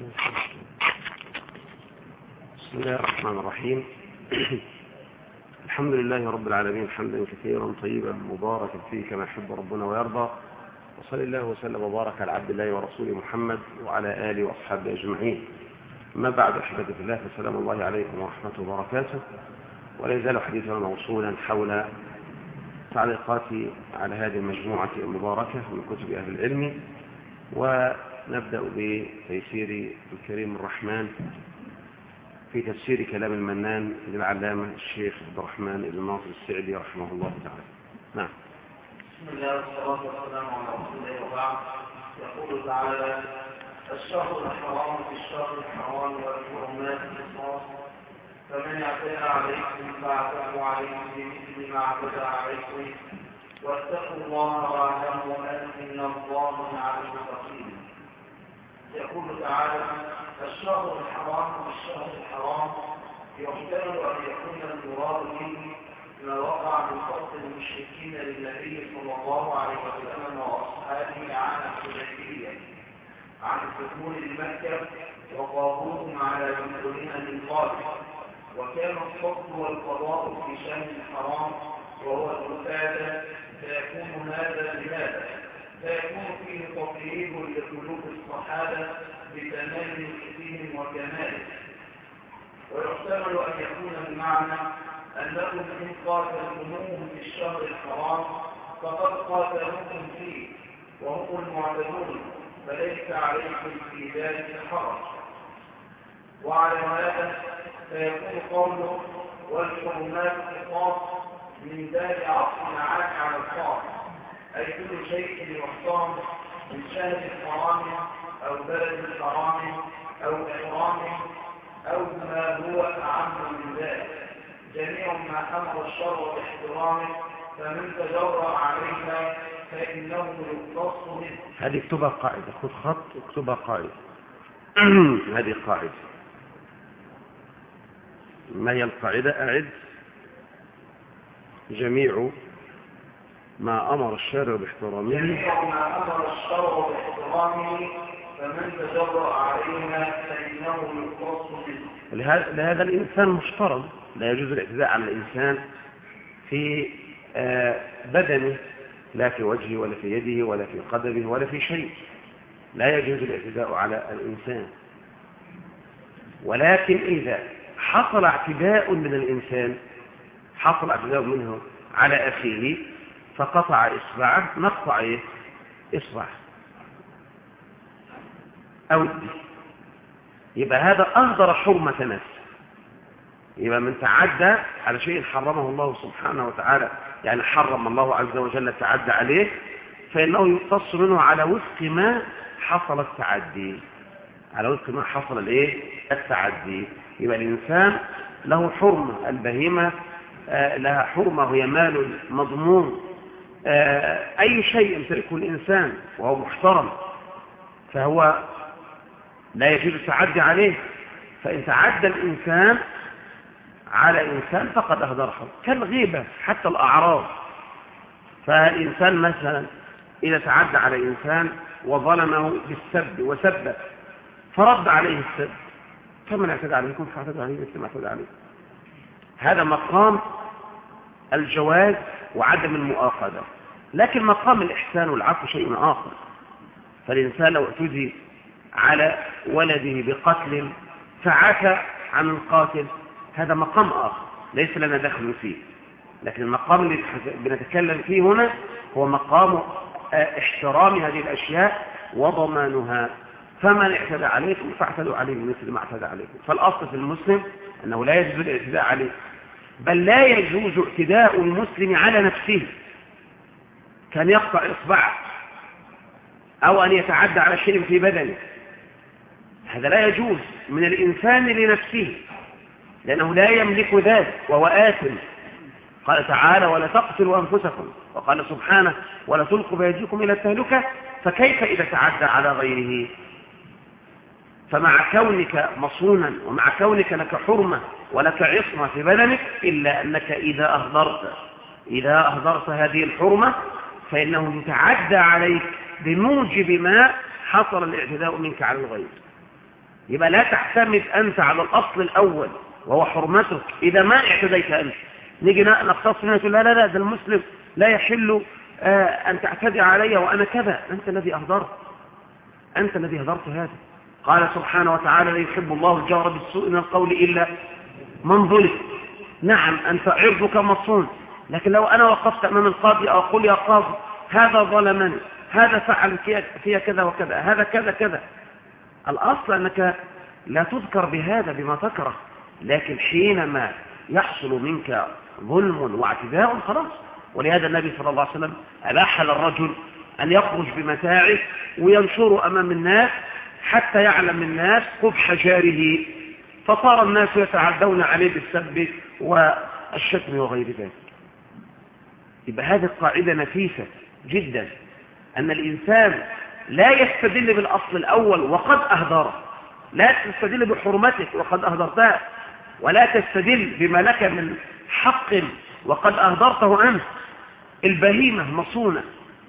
بسم الله الرحمن الرحيم. الحمد لله رب العالمين حمدا كثيرا طيبا مباركا فيه كما يحب ربنا ويرضى. وصلى الله وسلم وبارك على عبد الله ورسوله محمد وعلى آله وأصحابه أجمعين. ما بعد احبتي في الله فسلام الله عليكم ورحمته وبركاته. ولا يزال حديثنا موصولا حول تعليقاتي على هذه المجموعة المباركة من كتب أهل العلم. ونبدأ بتيسير الكريم الرحمن في تفسير كلام المنان للعلامة الشيخ عبد الرحمن بن ناصر السعدي رحمه الله تعالى. نعم. بسم الله والصلاة والسلام على رسول الله وبعد. يقول تعالى الشهر الحرام في الشهر الحرام والحرمات القصاص فمن أعتدى عليكم فأعتدوا عليه بمثل ما أعتدى عليكم. واتقوا الله وأعلموا أن الله مع المتقين يقول تعالى الشهر الحرام والشهر الحرام يحتمل أن يكون المراد به ما وقع قتل المشركين للنبي صلى الله عليه وسلم وأصحابه عام الحديبية عن الدخول لمكه وقابوهم على مسؤولين من قبل. وكان الصد والقضاء في شهر الحرام وهو القتادة فيكون هذا لهذا فيكون فيه تطيب لقلوب الصحابة بتمام فيهم وكماله. ويحتمل أن يكون المعنى أنكم إن قاتلتموهم في الشهر الحرام فقد قاتلوكم فيه وهم المعتدون فليس عليكم في ذلك حرج. وعلى هذا فيكون قوله والحرمات قصاص من باب عطف عاد على الصار أي كل شيء يحترم من شهر الحرام أو بلد الحرام أو إحرام أو ما هو أعم من ذلك. جميع ما أمر الشر باحترامه فمن تجرأ عليها فإنه يقتص منه. هذه اكتبها قاعدة. خذ خط اكتبها قاعدة. هذه قاعدة. ما هي القاعدة؟ أعد جميع ما أمر الشارع باحترامه. جميع ما أمر الشرع باحترامه فمن تجرأ عليها فإنه لهذا لهذا الإنسان محترم. لا يجوز الاعتداء على الإنسان في آه، بدنه لا في وجهه ولا في يده ولا في قدمه ولا في شيء. لا يجوز الاعتداء على الإنسان. ولكن إذا حصل اعتداء من الإنسان حصل اعتداء منه على أخيه فقطع إصبعه نقطع إيه؟ إصبعه. أو يبقى هذا أهدر حرمة نفسه. يبقى من تعدى على شيء حرمه الله سبحانه وتعالى يعني حرم الله عز وجل تعدى عليه فإنه يقتص منه على وفق ما حصل التعدي. على وفق ما حصل الإيه؟ التعدي. يبقى الإنسان له حرمة البهيمة آه، لها حرمة وهي مال مضمون. أي شيء يمتلكه الإنسان وهو محترم فهو لا يجوز التعدي عليه. فإن تعدى الإنسان على إنسان فقد أهدر حرم كالغيبة حتى الأعراض. فالإنسان مثلا إذا تعدى على إنسان وظلمه بالسب وسبه فرد عليه السب. فمن اعتدى عليكم فاعتدى عليه مثل ما اعتدى عليه. هذا مقام الجواز وعدم المؤاخذة. لكن مقام الإحسان والعفو شيء آخر. فالإنسان لو اعتدي على ولده بقتل فعفى عن القاتل هذا مقام آخر ليس لنا دخل فيه. لكن المقام اللي بنتكلم فيه هنا هو مقام احترام هذه الأشياء وضمانها. فمن اعتدى عليكم فاعتدوا عليه مثل ما اعتدى عليكم. فالأصل في المسلم أنه لا يجوز الاعتداء عليه. بل لا يجوز اعتداء المسلم على نفسه كان يقطع إصبعه أو أن يتعدى على شيء في بدنه. هذا لا يجوز من الإنسان لنفسه لأنه لا يملك ذلك وهو آثم. قال تعالى ولا تقتلوا أنفسكم. وقال سبحانه ولا تلقوا بيديكم إلى التهلكة فكيف إذا تعدى على غيره؟ فمع كونك مصونا ومع كونك لك حرمة ولك عصمة في بدنك إلا أنك إذا أهدرت إذا أهدرت هذه الحرمة فإنه يتعدى عليك بموجب ما حصل الاعتداء منك على الغير. يبقى لا تعتمد أنت على الأصل الأول وهو حرمتك. إذا ما اعتديت أنت نيجي نقتص منها لا لا لا ده المسلم لا يحل آه أن تعتدي علي وأنا كذا. أنت الذي أهدرت أنت الذي هدرت هذا. قال سبحانه وتعالى لا يحب الله الجهر بالسوء من القول إلا من ظلم. نعم أنت عرضك مصون لكن لو أنا وقفت أمام القاضي أقول يا قاضي هذا ظلمني هذا فعل فيها كذا وكذا هذا كذا كذا. الأصل أنك لا تذكر بهذا بما تكره لكن حينما يحصل منك ظلم واعتداء خلاص. ولهذا النبي صلى الله عليه وسلم أباح للرجل أن يخرج بمتاعه وينشر أمام الناس حتى يعلم الناس قبح جاره فصار الناس يتعدون عليه بالسب والشتم وغير ذلك. يبقى هذه القاعدة نفيسة جدا أن الإنسان لا يستدل بالأصل الأول وقد أهدره لا تستدل بحرمتك وقد أهدرتها ولا تستدل بما لك من حق وقد أهدرته أنت البهيمة مصونة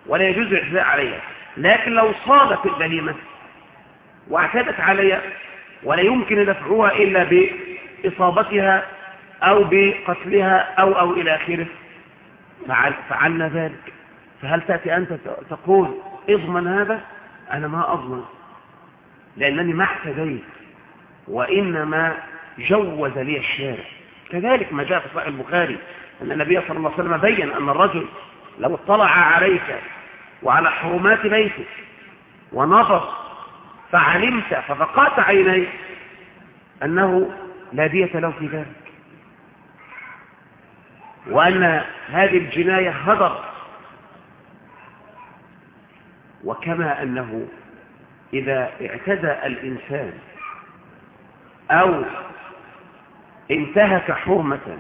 ولا يجوز الاعتداء عليها لكن لو صادت البهيمة واعتدت عليها ولا يمكن دفعها إلا بإصابتها أو بقتلها أو أو إلى آخره. فعل فعلنا ذلك. فهل تأتي أنت تقول إضمن هذا؟ أنا ما أضمن لأنني ما اعتديت وإنما جوز لي الشارع. كذلك ما جاء في صحيح البخاري أن النبي صلى الله عليه وسلم بين أن الرجل لو اطلع عليك وعلى حرمات بيتك ونظر فعلمت ففقات عينيك أنه لا دية له في ذلك. وأن هذه الجناية هدر وكما أنه إذا اعتدى الإنسان أو انتهك حرمة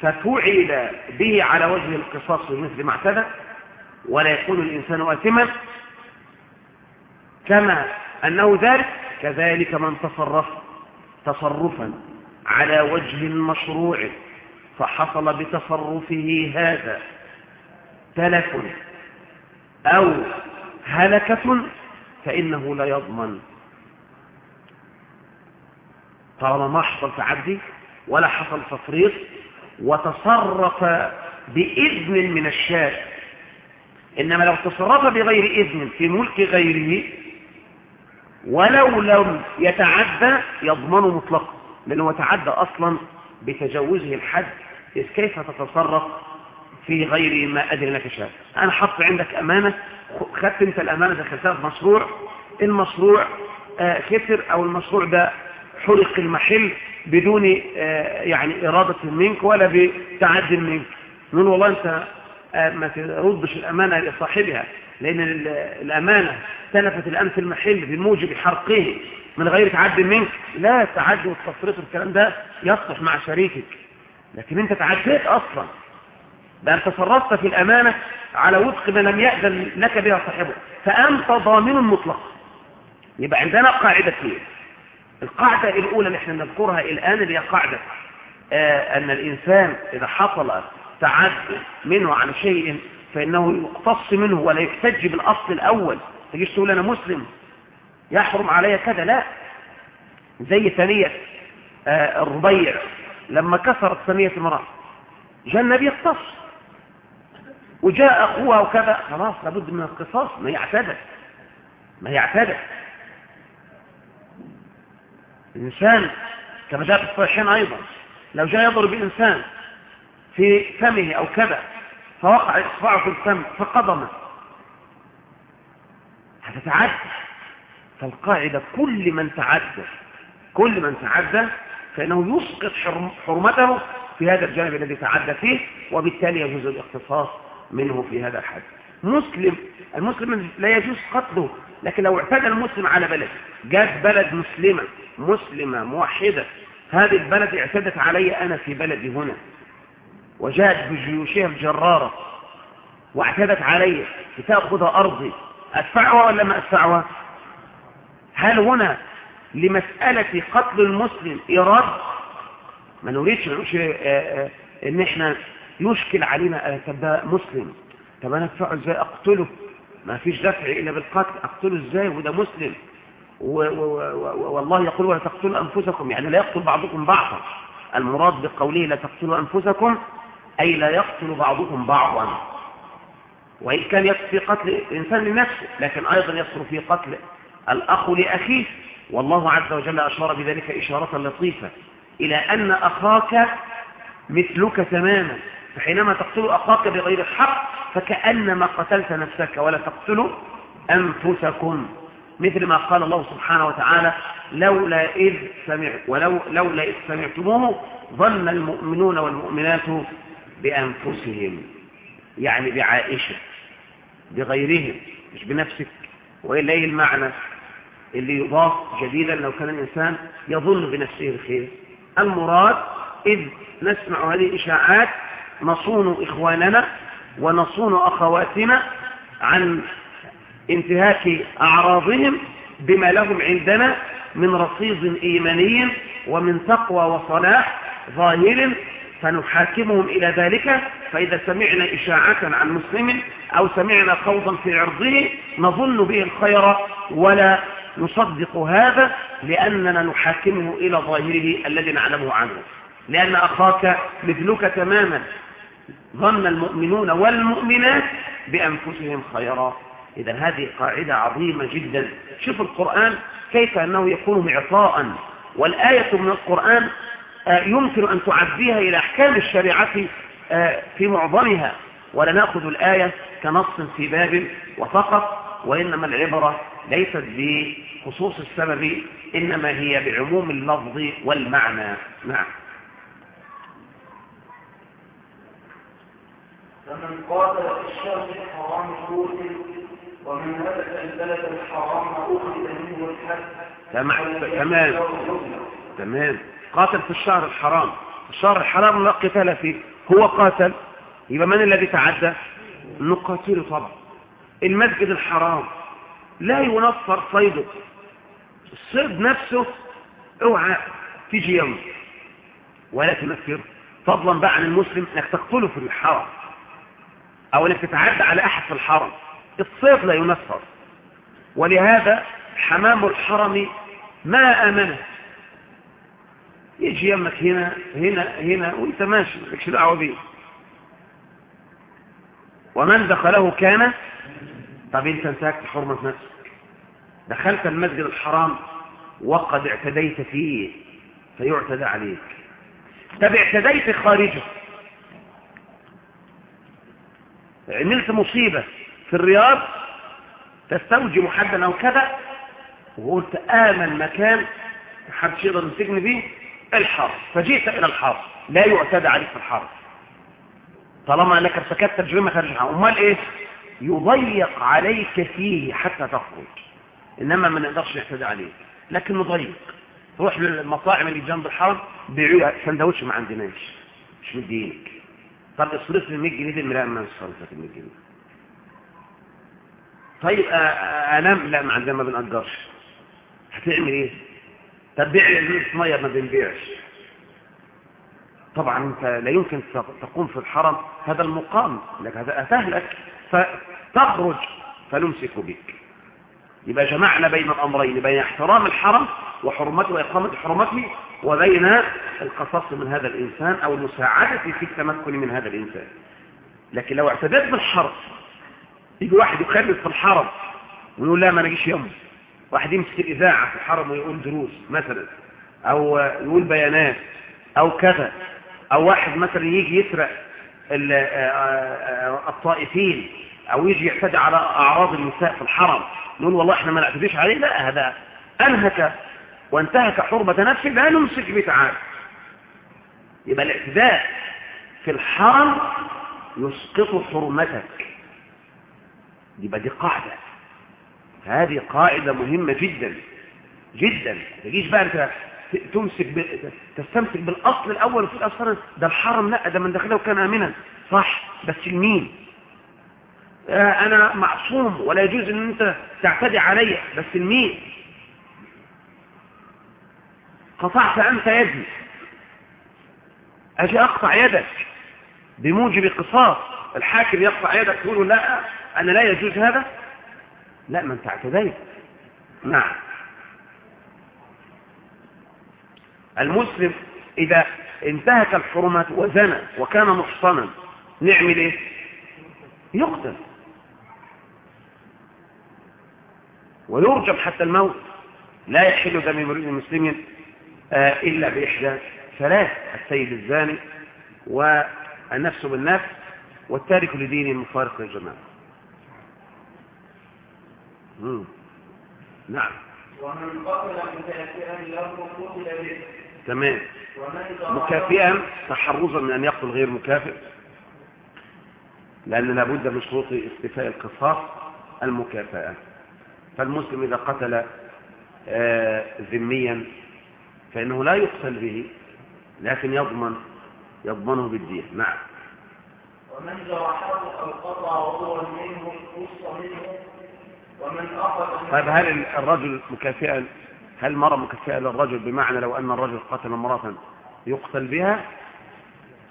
ففعل به على وجه القصاص مثل ما اعتدى ولا يكون الإنسان آثما كما أنه ذلك كذلك من تصرف تصرفا على وجه مشروع فحصل بتصرفه هذا تلف أو هلكة فإنه لا يضمن. طالما ما حصل تعدي ولا حصل تفريط وتصرف بإذن من الشارع. إنما لو تصرف بغير إذن في ملك غيره ولو لم يتعدى يضمن مطلقا لأنه تعدى أصلا بتجاوزه الحد إذ كيف تتصرف في غير ما أدري لك شاء؟ أنا حط عندك أمانة خدت أنت الأمانة دخلتها في مشروع المشروع آه خسر أو المشروع ده حرق المحل بدون آه يعني إرادة منك ولا بتعد منك. نقول والله أنت آه ما تردش الأمانة لصاحبها. لأن الأمانة تلفت في المحل بموجب حرقه من غير تعد منك. لا تعد والتفريط والكلام ده يصلح مع شريكك. لكن أنت تعديت أصلا. بأن تصرفت في الأمانة على وفق ما لم يأذن لك بها صاحبه. فأنت ضامن مطلق. يبقى عندنا قاعدتين القاعدة الأولى اللي إحنا نذكرها الآن اللي هي قاعدة آه أن الإنسان إذا حصل تعد منه عن شيء فإنه يقتص منه ولا يحتج بالأصل الأول. تجيش تقول أنا مسلم. يحرم علي كذا. لا. زي ثانية آه الربيع. لما كسرت ثانية المرأة. جاء النبي يقتص. وجاء أخوها وكذا. خلاص لابد من القصاص. ما يعتدى ما يعتدى الإنسان كما جاء في الصحيحين أيضا لو جاء يضرب إنسان في فمه أو كذا فوقع إصبعه في الفم فقضمه. هتتعدى فالقاعدة كل من تعدى كل من تعدى فإنه يسقط حرمته في هذا الجانب الذي تعدى فيه وبالتالي يجوز الاختصاص منه في هذا الحد. مسلم المسلم لا يجوز قتله لكن لو اعتدى المسلم على بلد جاءت بلد مسلمة مسلمة موحدة هذه البلد اعتدت علي أنا في بلدي هنا. وجاءت بجيوشها الجرارة واعتدت علي لتأخذ أرضي. أدفعها ولا ما أدفعها؟ هل هنا لمسألة قتل المسلم إيراد؟ ما نريدش نقولش إن إحنا يشكل علينا طب ده مسلم. طب أنا أدفعه إزاي؟ أقتله. ما فيش دفع إلا بالقتل. أقتله إزاي؟ وده مسلم. والله يقول ولا تقتلوا أنفسكم. يعني لا يقتل بعضكم بعضا. المراد بقوله لا تقتلوا أنفسكم أي لا يقتل بعضكم بعضا. وإن كان يقتل في قتل الإنسان لنفسه لكن أيضا يقتل في قتل الأخ لأخيه. والله عز وجل أشار بذلك إشارة لطيفة إلى أن أخاك مثلك تماما. فحينما تقتل أخاك بغير الحق فكأنما قتلت نفسك ولا تقتلوا أنفسكم. مثل ما قال الله سبحانه وتعالى لولا إذ سمع ولو لولا إذ سمعتموه ظن المؤمنون والمؤمنات بأنفسهم يعني بعائشة بغيرهم مش بنفسك. وإلا إيه المعنى؟ اللي يضاف جديدا لو كان الإنسان يظن بنفسه الخير. المراد إذ نسمع هذه الإشاعات نصون إخواننا ونصون أخواتنا عن انتهاك أعراضهم بما لهم عندنا من رصيد إيماني ومن تقوى وصلاح ظاهر فنحاكمهم إلى ذلك فإذا سمعنا إشاعة عن مسلم أو سمعنا خوضا في عرضه نظن به الخير ولا نصدق هذا لأننا نحاكمه إلى ظاهره الذي نعلمه عنه. لأن أخاك مثلك تماما. ظن المؤمنون والمؤمنات بأنفسهم خيرا. إذا هذه قاعدة عظيمة جدا. شوف القرآن كيف أنه يكون معطاء. والآية من القرآن يمكن أن تعديها إلى أحكام الشريعة آه، في معظمها. ولا نأخذ الآية كنص في باب وفقط وإنما العبرة ليست بخصوص السبب إنما هي بعموم اللفظ والمعنى. نعم. فمن قاتل في الشهر الحرام قتل ومن هلك البلد الحرام أخذ منه الحد. تمام تمام. قاتل في الشهر الحرام. الشهر الحرام لا قتال فيه. هو قاتل يبقى من الذي تعدى؟ نقاتله طبعا. المسجد الحرام لا ينصر صيده. الصيد نفسه اوعى تيجي يوم. ولا تنفره فضلا بقى عن المسلم إنك تقتله في الحرم. أو إنك تتعدى على أحد في الحرم. الصيد لا ينصر. ولهذا حمام الحرم ما أمنه. يجي يمك هنا هنا هنا وانت ماشي مالكش دعوة بيه. ومن دخله كان؟ طب انت انتهكت حرمة نفسك. دخلت المسجد الحرام وقد اعتديت فيه فيعتدى عليك. طب اعتديت خارجه. عملت مصيبة في الرياض تستوجب حدا أو كذا وقلت آمن مكان محدش يقدر يمسكني فيه الحرب. فجئت إلى الحرب. لا يعتدى عليك في الحرب. طالما أنك جريمة خارج الحرب أمال إيه؟ يضيق عليك فيه حتى تخرج. إنما ما نقدرش نعتدى عليك لكن نضيق. تروح للمطاعم اللي جنب الحرم بيعوا سندوتش ما عندناش. مش مدينك. طب اصرف لي 100 جنيه دي لا ما صرفت 100 جنيه. طيب أنام؟ لا ما عندنا ما بنأجرش. هتعمل إيه؟ طب بيع لي مية ما بنبيعش. طبعا أنت لا يمكن تقوم في الحرم هذا المقام لك هذا اتهلك فتخرج فنمسك بك. يبقى جمعنا بين الأمرين بين احترام الحرم وحرمته وإقامة حرمته وبين القصص من هذا الإنسان أو المساعدة في التمكن من هذا الإنسان. لكن لو اعتدت بالحرم يجي واحد يخرب في الحرم ويقول لا ما نجيش يوم. واحد يمسك الإذاعة في الحرم ويقول دروس مثلا أو يقول بيانات أو كذا أو واحد مثلا يجي يسرق الطائفين أو يجي يعتدي على أعراض النساء في الحرم نقول والله إحنا ما نعتديش عليه لا هذا أنهك وانتهك حرمة نفسه لا نمسك به تعالى يبقى الاعتداء في الحرم يسقط حرمتك. يبقى دي قاعدة. هذه قاعدة مهمة جدا جدا. تجيش بقى أنت تمسك ب... تستمسك بالأصل الأول في الأصل ده الحرم لا ده من داخله كان امنا. صح بس لمين آه أنا معصوم ولا يجوز إن أنت تعتدي علي بس لمين قطعت أنت يدي أجي أقطع يدك بموجب قصاص الحاكم يقطع يدك تقول لا أنا لا يجوز هذا. لا ما انت نعم. المسلم إذا انتهك الحرمات وزنى وكان محصنا نعمل إيه؟ يقتل. ويرجم حتى الموت. لا يحل دم امرئ مسلم آه، إلا بإحدى ثلاث السيد الزاني والنفس بالنفس والتارك لدين المفارق نعم. ومن قتل مكافئا له قتل به. تمام. مكافئا تحرزا من أن يقتل غير مكافئ. لأن لابد من شروط استيفاء القصاص المكافأة فالمسلم إذا قتل آه، ذميا فإنه لا يقتل به لكن يضمن يضمنه بالدية نعم. ومن جرحه أو قطع عضوا منه قص منه طيب هل الرجل مكافئا؟ هل مرة مكافئة للرجل بمعنى لو أن الرجل قتل امرأة يقتل بها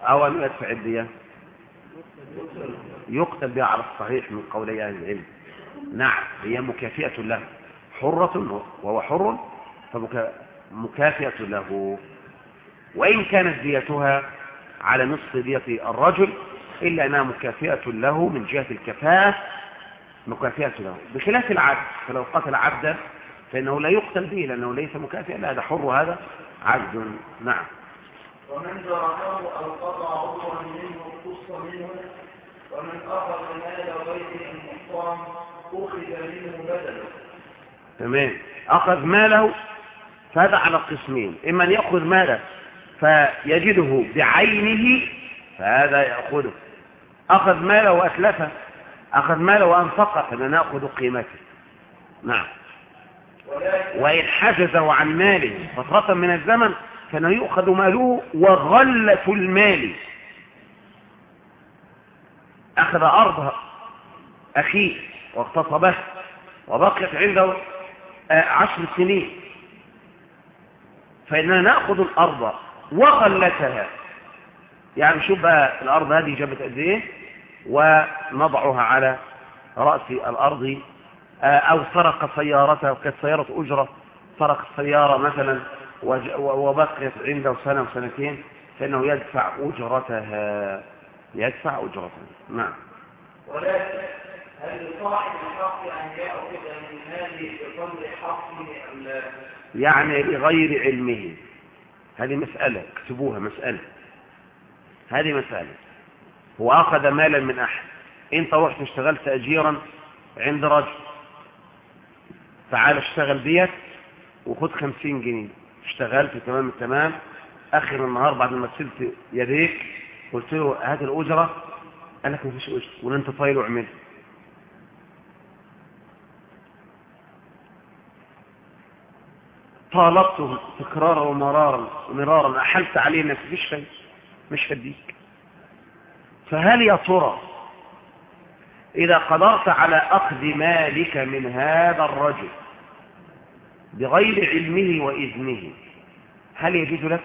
أو أن يدفع الدية؟ يقتل بها على الصحيح من قولي أهل العلم. نعم هي مكافئة له. حرة وهو حر فمكافئة له. وإن كانت ديتها على نصف دية الرجل إلا أنها مكافئة له من جهة الكفاءة مكافئة له. بخلاف العبد فلو قتل عبدا فإنه لا يقتل به لأنه ليس مكافئا. لا هذا حر هذا. عبد نعم. ومن جرحه أو قطع عضوا منه قص منه ومن أخذ مال غيره المحترم أخذ منه بدله تمام. أخذ ماله فهذا على قسمين إما أن يأخذ ماله فيجده بعينه فهذا يأخذه. أخذ ماله وأتلفه أخذ ماله وأنفقه فإننا نأخذ قيمته. نعم. وإن حجزه عن ماله فترة من الزمن كان يؤخذ ماله وغلة المال. أخذ أرض أخيه واغتصبه وبقيت عنده آه، عشر سنين. فإننا نأخذ الأرض وغلتها. يعني شوف بقى الأرض هذه جابت قد إيه؟ ونضعها على رأس الأرض آه، أو سرق سيارته وكانت سيارة أجرة سرق السيارة مثلا وبقيت عنده سنة وسنتين فإنه يدفع أجرتها. يدفع أجرتها. نعم. ولكن هل لصاحب الحق أن يأخذ من ماله بقدر حقه أم لا؟ يعني لغير علمه. هذه مسألة اكتبوها مسألة. هذه مسألة. هو أخذ مالا من أحد. انت رحت اشتغلت أجيرا عند رجل. تعال اشتغل بيك وخد خمسين جنيه. اشتغلت تمام التمام. آخر النهار بعد ما غسلت يديك قلت له هات الأجرة. قال لك مفيش أجرة. ولا أنت طايل واعمل. طالبته تكرارا ومرارا ومرارا أحلت عليه إنك مفيش شيء مش هديك. فهل يا ترى إذا قدرت على أخذ مالك من هذا الرجل بغير علمه وإذنه هل يجوز لك؟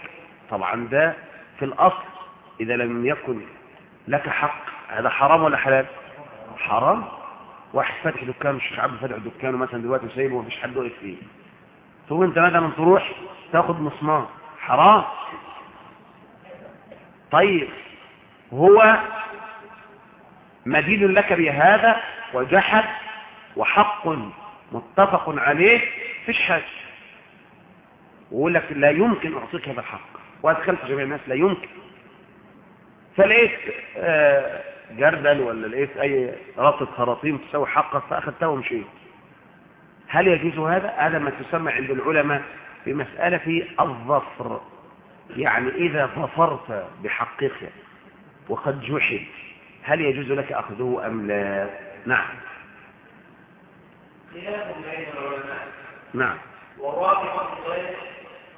طبعا ده في الأصل إذا لم يكن لك حق. هذا حرام ولا حلال؟ حرام. واحد فاتح دكان مش عارف فاتح دكانه مثلا دلوقتي وسايبه ومفيش حد واقف فيه. ثم أنت مثلا تروح؟ تاخد مسمار. حرام. طيب هو مدين لك بهذا وجحد وحق متفق عليه فيش حاجة ويقول لك لا يمكن أعطيك هذا الحق. وأدخلت جميع الناس لا يمكن. فلقيت آه، جردل ولا لقيت أي رابطة خراطيم تساوي حقك فأخذتها ومشيت. هل يجوز هذا؟ هذا ما تسمى عند العلماء بمسألة الظفر. يعني إذا ظفرت بحقك وقد جحد. هل يجوز لك أخذه أم لا؟ نعم. خلاف بين العلماء. نعم. والراجح في ذلك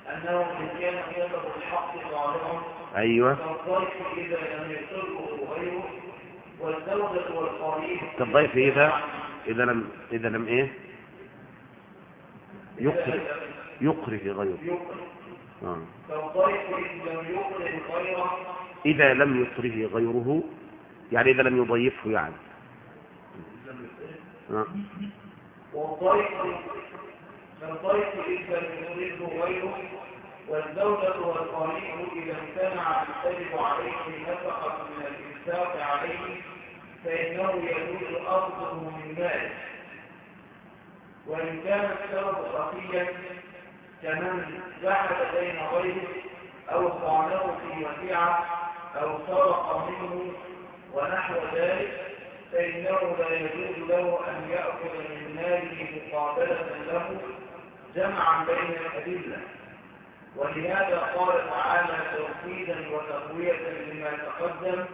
أنه إن كان يطلب الحق ظاهرا أيوة. فالضيف إذا لم يطلبه غيره والزوجة والقريب كالضيف إذا؟ إذا لم إذا لم إيه؟ يقره يقره غيره. إذا لم يقر غيره إذا لم يكره غيره يعني إذا لم يضيفه يعني. آه. والضيف فالضيف إذا لم يرده غيره والزوجة والقريب إذا امتنع تجب عليه نفقة من الإنفاق عليه فإنه يجوز أخذه من ماله. وإن كان السبب خفيا كمن جعل بين غيره أو طعنه في وديعة أو سرق منه ونحو ذلك فإنه لا يجوز له أن يأخذ من ماله مقابلة له جمعا بين الأدلة. ولهذا قال تعالى توحيدا وتقوية لما تقدم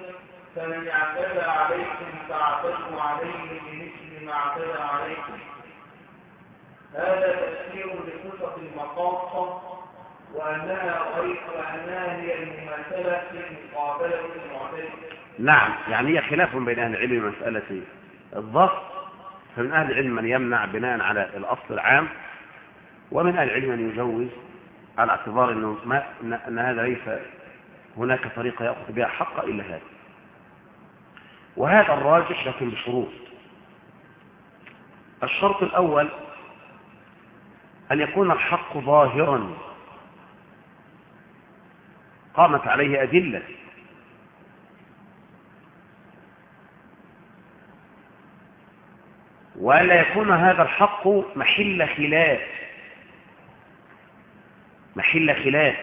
فمن اعتدى عليكم فاعتدوا عليه بمثل ما اعتدى عليكم. هذا تفسير لصفة المقاصة وأنها غير وأنها هي المماثلة في مقابلة المعتدل. نعم يعني هي خلاف بين أهل العلم مسألة الضغط فمن أهل العلم من يمنع بناء على الأصل العام ومن أهل العلم من يجوز على اعتبار أنه ما أن هذا ليس هناك طريقة يأخذ بها حق إلا هذا. وهذا الراجح لكن بشروط. الشرط الأول أن يكون الحق ظاهرا. قامت عليه أدلة. وألا يكون هذا الحق محل خلاف. محل خلاف.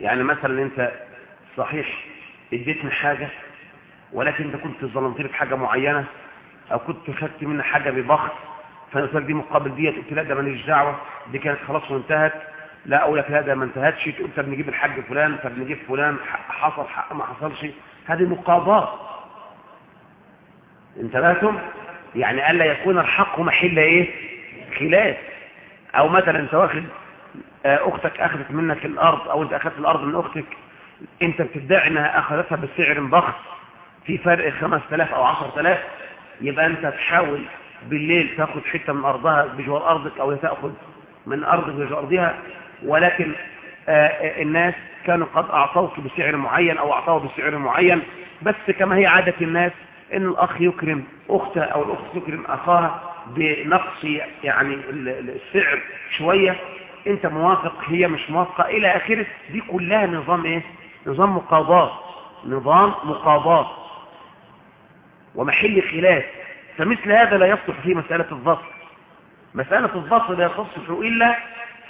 يعني مثلا أنت صحيح اديتني حاجة ولكن أنت كنت ظلمتني في حاجة معينة أو كنت خدت مني حاجة ببخت قلت دي مقابل ديت قلت لا ده ماليش دعوة دي كانت خلاص وانتهت. لا أقول لك لا ده ما انتهتش. تقول طب نجيب الحاج فلان طب نجيب فلان حصل حق ما حصلش. هذه مقاضاة انتبهتم؟ يعني ألا يكون الحق محل إيه؟ خلاف. أو مثلا أنت واخد أختك أخذت منك الأرض أو أنت أخذت الأرض من أختك. أنت بتدعي إنها أخذتها بسعر ضخم في فرق 5000 أو 10000 يبقى أنت تحاول بالليل تاخد حتة من أرضها بجوار أرضك أو تأخذ من أرضك بجوار أرضها ولكن الناس كانوا قد أعطوك بسعر معين أو أعطوه بسعر معين بس كما هي عادة الناس إن الأخ يكرم أخته أو الأخت تكرم أخاها بنقص يعني السعر شوية أنت موافق هي مش موافقة إلى آخره. دي كلها نظام إيه؟ نظام مقاضاة نظام مقاضاة. ومحل خلاف. فمثل هذا لا يصلح في مسألة الضبط مسألة الضبط لا يصلح إلا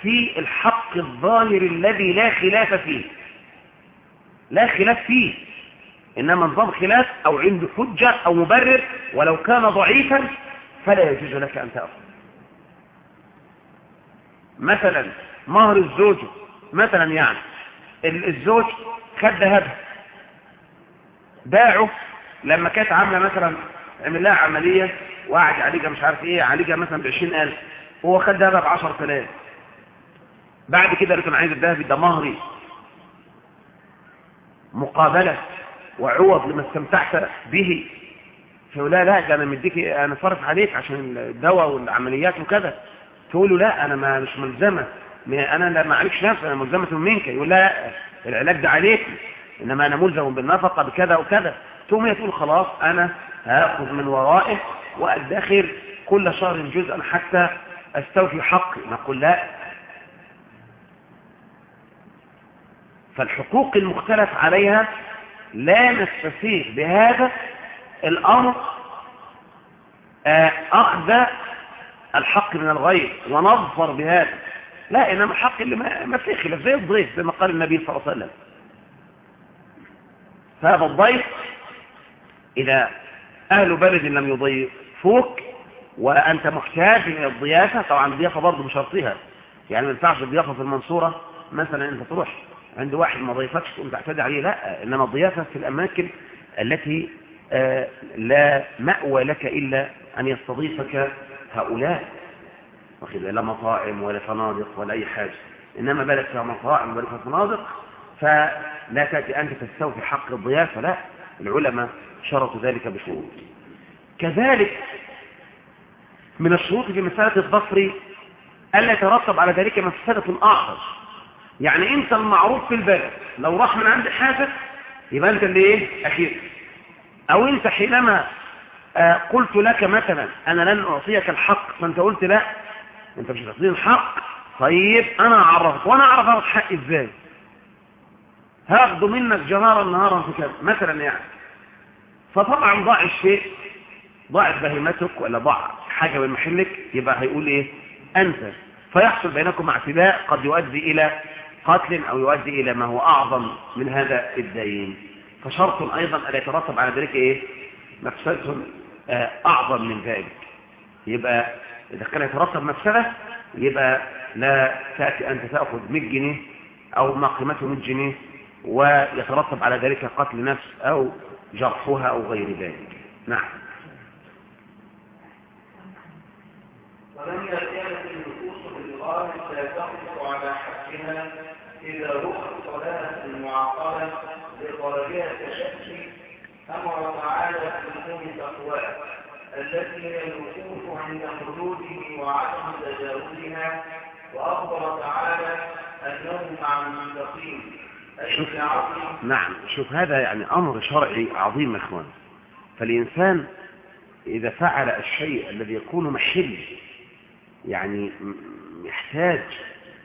في الحق الظاهر الذي لا خلاف فيه. لا خلاف فيه. إنما نظام خلاف أو عنده حجة أو مبرر ولو كان ضعيفا فلا يجوز لك أن تأخذ. مثلا مهر الزوج مثلا يعني الزوج خد ذهبها باعه لما كانت عاملة مثلا عمل لها عملية وقعد يعالجها مش عارف إيه يعالجها مثلا ب 20000 هو خد ذهبها ب 10000 بعد كده قالت أنا عايز الذهب ده مهري مقابلة وعوض لما استمتعت به. فيقول لا لا ده أنا مديك أنا صرف عليك عشان الدواء والعمليات وكذا. تقول له لا أنا ما مش ملزمة. أنا لا ما عليكش نفسي أنا ملزمة منك. يقول لا العلاج ده عليك. إنما أنا ملزم بالنفقة بكذا وكذا. ثم هي تقول خلاص أنا هاخذ من ورائه وأدخر كل شهر جزءا حتى أستوفي حقي. نقول لا. فالحقوق المختلف عليها لا نستطيع بهذا. الأمر أخذ الحق من الغير ونظفر بهذا. لا إنما الحق اللي ما فيه خلاف زي الضيف زي ما قال النبي صلى الله عليه وسلم. فهذا الضيف إذا أهل بلد لم يضيفوك وأنت محتاج إلى الضيافة. طبعا الضيافة برضه بشرطها. يعني ما ينفعش الضيافة في المنصورة مثلا أنت تروح عند واحد ما ضيفكش تقوم تعتدي عليه. لا إنما الضيافة في الأماكن التي آه لا مأوى لك إلا أن يستضيفك هؤلاء. واخد لا مطاعم ولا فنادق ولا أي حاجة. إنما بالك فيها مطاعم ولا فنادق فلا تأتي أنت تستوفي حق الضيافة. لا العلماء شرطوا ذلك بشروط. كذلك من الشروط في مسألة الظفر ألا يترتب على ذلك مفسدة اعظم يعني أنت المعروف في البلد لو راح من عند حاجة يبقى أنت اللي إيه؟ أخير. أو أنت حينما آه قلت لك مثلا أنا لن أعطيك الحق فأنت قلت لا. أنت مش هتعطيني الحق؟ طيب أنا أعرفك وأنا أعرف اخد حقي إزاي؟ هاخده منك جهارا نهارا في كذا مثلا يعني. فطبعا ضاع الشيء ضاعت بهيمتك ولا ضاع حاجة من محلك يبقى هيقول إيه؟ أنت. فيحصل بينكم اعتداء قد يؤدي إلى قتل أو يؤدي إلى ما هو أعظم من هذا الدين. فشرط أيضا أن يترتب على ذلك إيه؟ مفسدة آه، أعظم من ذلك. يبقى إذا كان يترتب مفسدة يبقى لا تأتي انت تأخذ 100 جنيه أو ما قيمته 100 جنيه ويترتب على ذلك قتل نفس أو جرحها أو غير ذلك. نعم. ولم يزالت النفوس بالغالب لا تقف على حقها إذا رخص لها المعاقبة لطلبها التشكي أمر تعالى بلزوم تقواه التي هي الوقوف عند حدوده وعدم تجاوزها وأخبر تعالى أنه مع المتقين شوف نعم شوف هذا يعني أمر شرعي عظيم يا إخوان. فالإنسان إذا فعل الشيء الذي يكون محل يعني يحتاج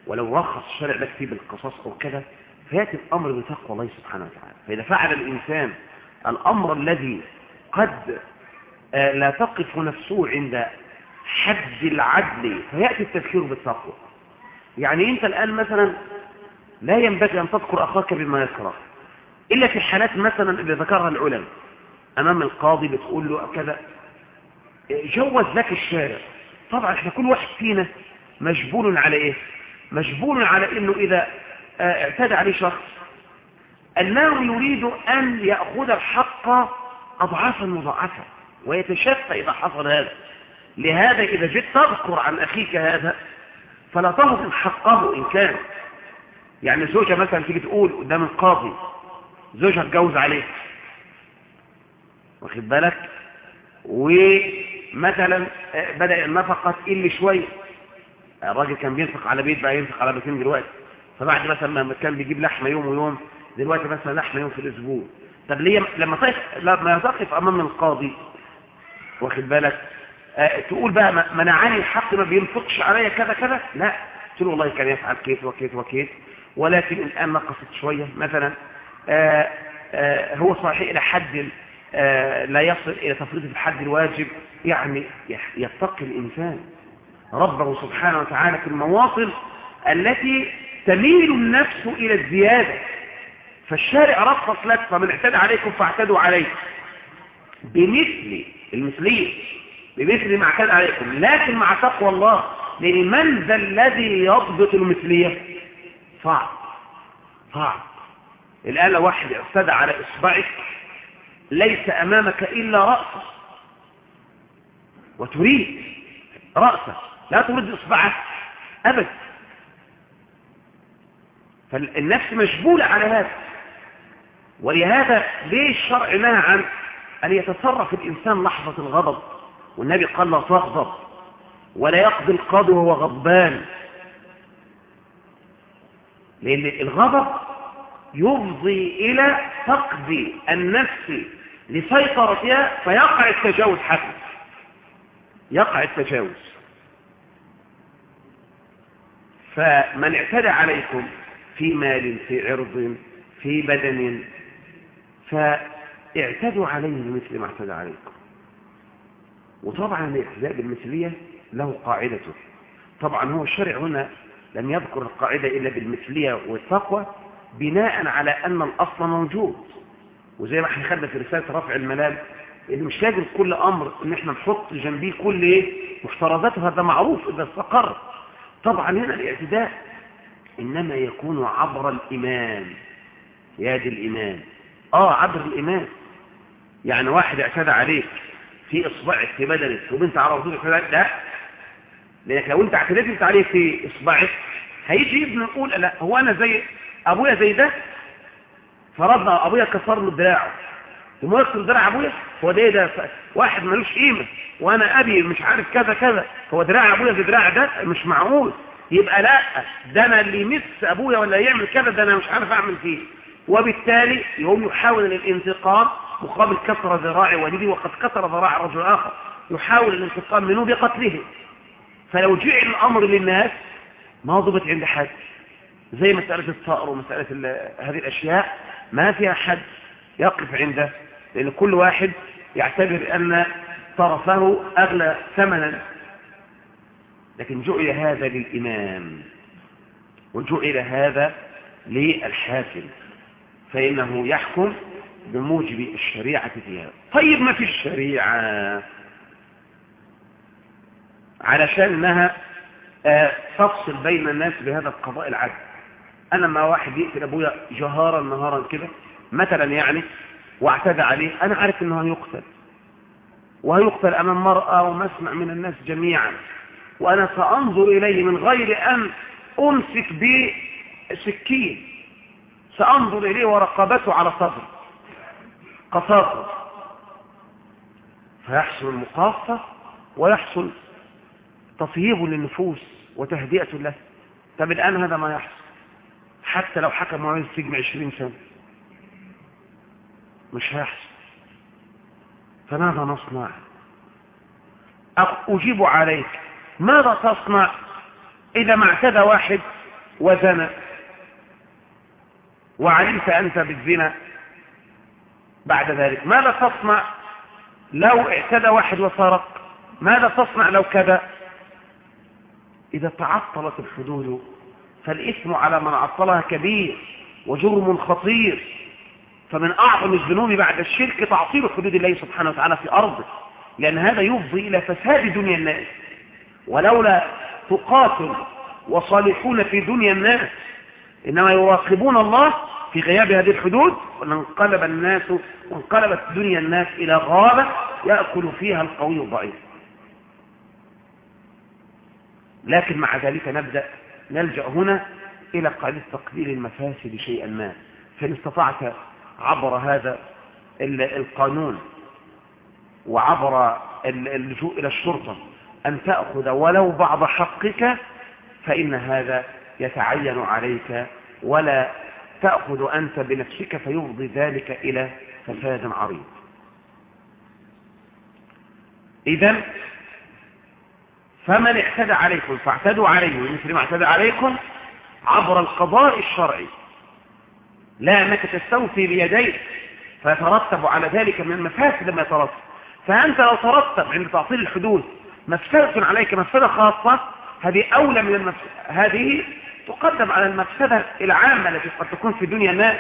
ولو رخص الشرع لك فيه بالقصاص أو كذا فيأتي الأمر بتقوى الله سبحانه وتعالى. فإذا فعل الإنسان الأمر الذي قد آه، لا تقف نفسه عند حد العدل فيأتي التذكير بالتقوى. يعني أنت الآن مثلا لا ينبغي أن تذكر أخاك بما يكره إلا في حالات مثلا اللي ذكرها العلماء. أمام القاضي بتقول له كذا. جوز لك الشارع. طبعا إحنا كل واحد فينا مجبول على إيه؟ مجبول على إنه إذا آه، اعتدى عليه شخص انه يريد أن يأخذ الحق اضعافا مضاعفة ويتشفى إذا حصل هذا. لهذا إذا جئت تذكر عن أخيك هذا فلا تهضم حقه إن كان. يعني زوجة مثلا تيجي تقول قدام القاضي زوجها اتجوز عليه. واخد بالك؟ ومثلا آه، بدأ النفقة تقل شوية. الراجل كان بينفق على بيت بقى ينفق على بيتين دلوقتي. فبعد مثلا ما كان بيجيب لحمة يوم ويوم دلوقتي مثلا لحمة يوم في الأسبوع. طب ليه لما تقف لما تقف أمام القاضي؟ واخد بالك؟ آه تقول بقى منعاني الحق ما بينفقش عليا كذا كذا؟ لا. قلت له والله كان يفعل كيف وكيف وكيف. ولكن الآن نقصت شوية. مثلا آآ آه، آآ آه، هو صحيح إلى حد آه، لا يصل إلى تفريط الحد الواجب. يعني يتقي الإنسان ربه سبحانه وتعالى في المواطن التي تميل النفس إلى الزيادة. فالشارع رخص لك فمن اعتدى عليكم فاعتدوا عليه بمثل المثلية بمثل ما اعتدى عليكم. لكن مع تقوى الله لأن من ذا الذي يضبط المثلية؟ صعب صعب الآن لو واحد اعتدى على إصبعك ليس أمامك إلا رأسه وتريد رأسه لا تريد إصبعه أبدا فالنفس مجبولة على هذا. ولهذا ليه الشرع نهى عن أن يتصرف الإنسان لحظة الغضب؟ والنبي قال لا تغضب ولا يقضي القاضي وهو غضبان. لأن الغضب يفضي إلى فقد النفس لسيطرتها فيقع التجاوز حتى. يقع التجاوز. فمن اعتدى عليكم في مال في عرض في بدن فاعتدوا عليه بمثل ما اعتدى عليكم. وطبعا الاعتداء بالمثلية له قاعدته. طبعا هو الشرع هنا لم يذكر القاعدة إلا بالمثلية والتقوى بناء على أن الأصل موجود. وزي ما إحنا خدنا في رسالة رفع الملال اللي مش لازم كل أمر إن إحنا نحط جنبيه كل إيه؟ محترزاته هذا معروف إذا استقر. طبعا هنا الاعتداء. إنما يكون عبر الإيمان ياد الإيمان آه عبر الإيمان يعني واحد اعتدى عليك في إصبعك في بدنك وبنت على لا لأنك لو أنت عليه في إصبعك هيجي ابن يقول لا هو أنا زي أبويا زي ده؟ فرضنا أبويا كسر له دراعه. ثم يكسر دراع أبويا هو ده ده؟ واحد ملوش قيمة. وأنا أبي مش عارف كذا كذا. هو دراع أبويا زي دراع ده؟ مش معقول. يبقى لا. ده أنا اللي يمس أبويا ولا يعمل كذا؟ ده أنا مش عارف أعمل فيه. وبالتالي يقوم يحاول الانتقام مقابل كسر ذراع والدي وقد كسر ذراع رجل آخر. يحاول الانتقام منه بقتله. فلو جعل الأمر للناس ما ضبط عند حد. زي مسألة الصقر ومسألة هذه الأشياء ما فيها حد يقف عنده لأن كل واحد يعتبر أن طرفه أغلى ثمنا. لكن جعل هذا للإمام وجعل هذا للحاكم فإنه يحكم بموجب الشريعة فيها. طيب ما في الشريعة؟ علشان انها آه، تفصل بين الناس بهذا القضاء العدل. أنا ما واحد يقتل ابويا جهارا نهارا كده مثلا يعني واعتدى عليه أنا عارف انه هيقتل. وهيقتل امام مرأة ومسمع من الناس جميعا. وأنا سانظر اليه من غير ان امسك بسكين سانظر اليه ورقبته على صدره. قصاصه. فيحصل المقاصة ويحصل تطييب للنفوس وتهدئة له. طب الآن هذا ما يحصل. حتى لو حكم عليه السجن عشرين سنة. مش هيحصل. فماذا نصنع؟ أجيب عليك. ماذا تصنع إذا ما اعتدى واحد وزنى؟ وعلمت أنت بالزنا بعد ذلك. ماذا تصنع لو اعتدى واحد وسرق؟ ماذا تصنع لو كذا؟ إذا تعطلت الحدود فالإثم على من عطلها كبير وجرم خطير. فمن أعظم الذنوب بعد الشرك تعطيل حدود الله سبحانه وتعالى في أرضه لأن هذا يفضي إلى فساد دنيا الناس. ولولا تقاتل وصالحون في دنيا الناس إنما يراقبون الله في غياب هذه الحدود. وانقلب الناس وانقلبت دنيا الناس إلى غابة يأكل فيها القوي الضعيف. لكن مع ذلك نبدأ نلجأ هنا إلى قاعدة تقليل المفاسد شيئا ما. فإن استطعت عبر هذا القانون وعبر اللجوء إلى الشرطة أن تأخذ ولو بعض حقك فإن هذا يتعين عليك ولا تأخذ أنت بنفسك فيفضي ذلك إلى فساد عريض. إذا فمن اعتدى عليكم فاعتدوا عليه مثل ما اعتدى عليكم عبر القضاء الشرعي. لا أنك تستوفي بيديك فيترتب على ذلك من المفاسد ما يترتب. فأنت لو ترتب عند تعطيل الحدود مفسدة عليك مفسدة خاصة هذه أولى من المفسدة هذه تقدم على المفسدة العامة التي قد تكون في دنيا الناس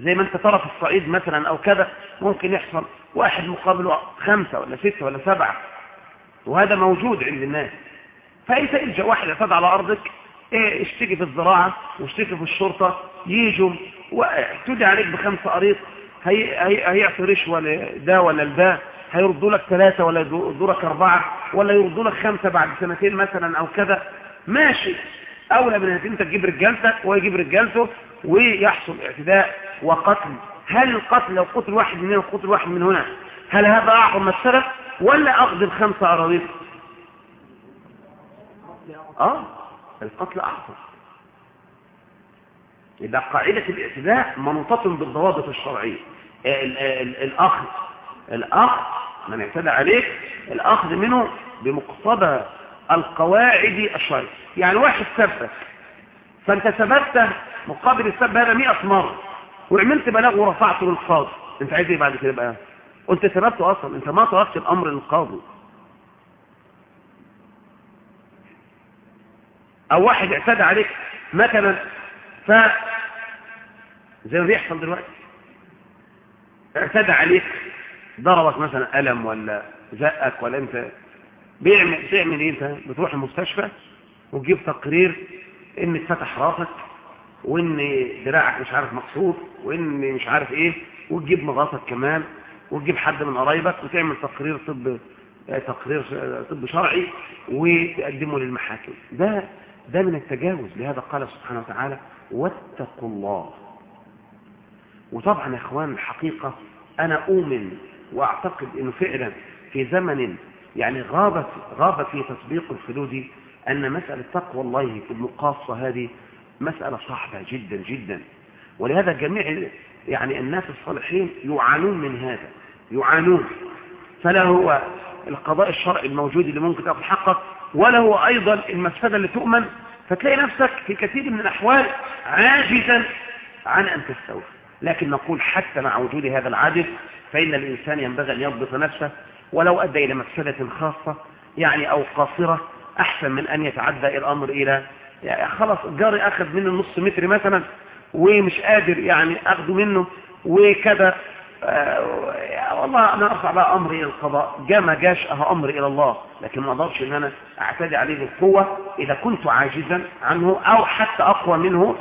زي ما انت ترى في الصعيد مثلا أو كذا ممكن يحصل واحد مقابله خمسة ولا ستة ولا سبعة. وهذا موجود عند الناس. فأنت الجا واحد اعتدى على أرضك إيه اشتكي في الزراعة واشتكي في الشرطة يجوا واعتدي عليك بخمسة قريط هي هي هيعطي رشوة لده ولا لده هيردوا لك ثلاثة ولا يردوا لك أربعة ولا يردوا لك خمسة بعد سنتين مثلا أو كذا. ماشي. أولى من أنك أنت تجيب رجالتك ويجيب رجالته ويحصل اعتداء وقتل. هل القتل لو قتل واحد من هنا وقتل واحد من هنا هل هذا أعظم مسألة ولا أخذ الخمسة أراضيك آه القتل أعظم إذا قاعدة الاعتداء منوطة بالضوابط الشرعية. الأخذ الأخذ من اعتدى عليك الأخذ منه بمقتضى القواعد الشرعية. يعني واحد سبك فأنت سببته مقابل السب هذا 100 مرة وعملت بلاغ ورفعته للقاضي. أنت عايز إيه بعد كده بقى؟ وانت سببته أصلا أنت ما تركت الأمر للقاضي أو واحد اعتدى عليك مثلا ف زي ما بيحصل دلوقتي. اعتدى عليك ضربك مثلا ألم ولا زقك ولا أنت بيعمل تعمل إيه أنت؟ بتروح المستشفى وتجيب تقرير إن اتفتح راسك وإن دراعك مش عارف مقصود وإن مش عارف إيه وتجيب مغاصك كمان. وتجيب حد من قرايبك وتعمل تقرير طب تقرير طب شرعي وتقدمه للمحاكم. ده ده من التجاوز. لهذا قال سبحانه وتعالى واتقوا الله. وطبعا يا إخوان الحقيقة أنا أؤمن وأعتقد إنه فعلا في زمن يعني غابت غاب في تطبيق الحدود أن مسألة تقوى الله في المقاصة هذه مسألة صعبة جدا جدا. ولهذا جميع يعني الناس الصالحين يعانون من هذا. يعانون. فلا هو القضاء الشرعي الموجود اللي ممكن تاخذ ولا هو أيضا المفسدة اللي تؤمن. فتلاقي نفسك في كثير من الأحوال عاجزا عن أن تستوفي لكن نقول حتى مع وجود هذا العاجز فإن الإنسان ينبغي أن يضبط نفسه ولو أدى إلى مفسدة خاصة يعني أو قاصرة أحسن من أن يتعدى الأمر إلى يعني خلاص الجاري أخذ منه نص متر مثلا ومش قادر يعني أخذه منه وكذا. والله أنا أرفع بقى أمري إلى القضاء. جاء ما جاش أهو أمري إلى الله. لكن ما أقدرش أن أنا أعتدي عليه بالقوة إذا كنت عاجزا عنه أو حتى أقوى منه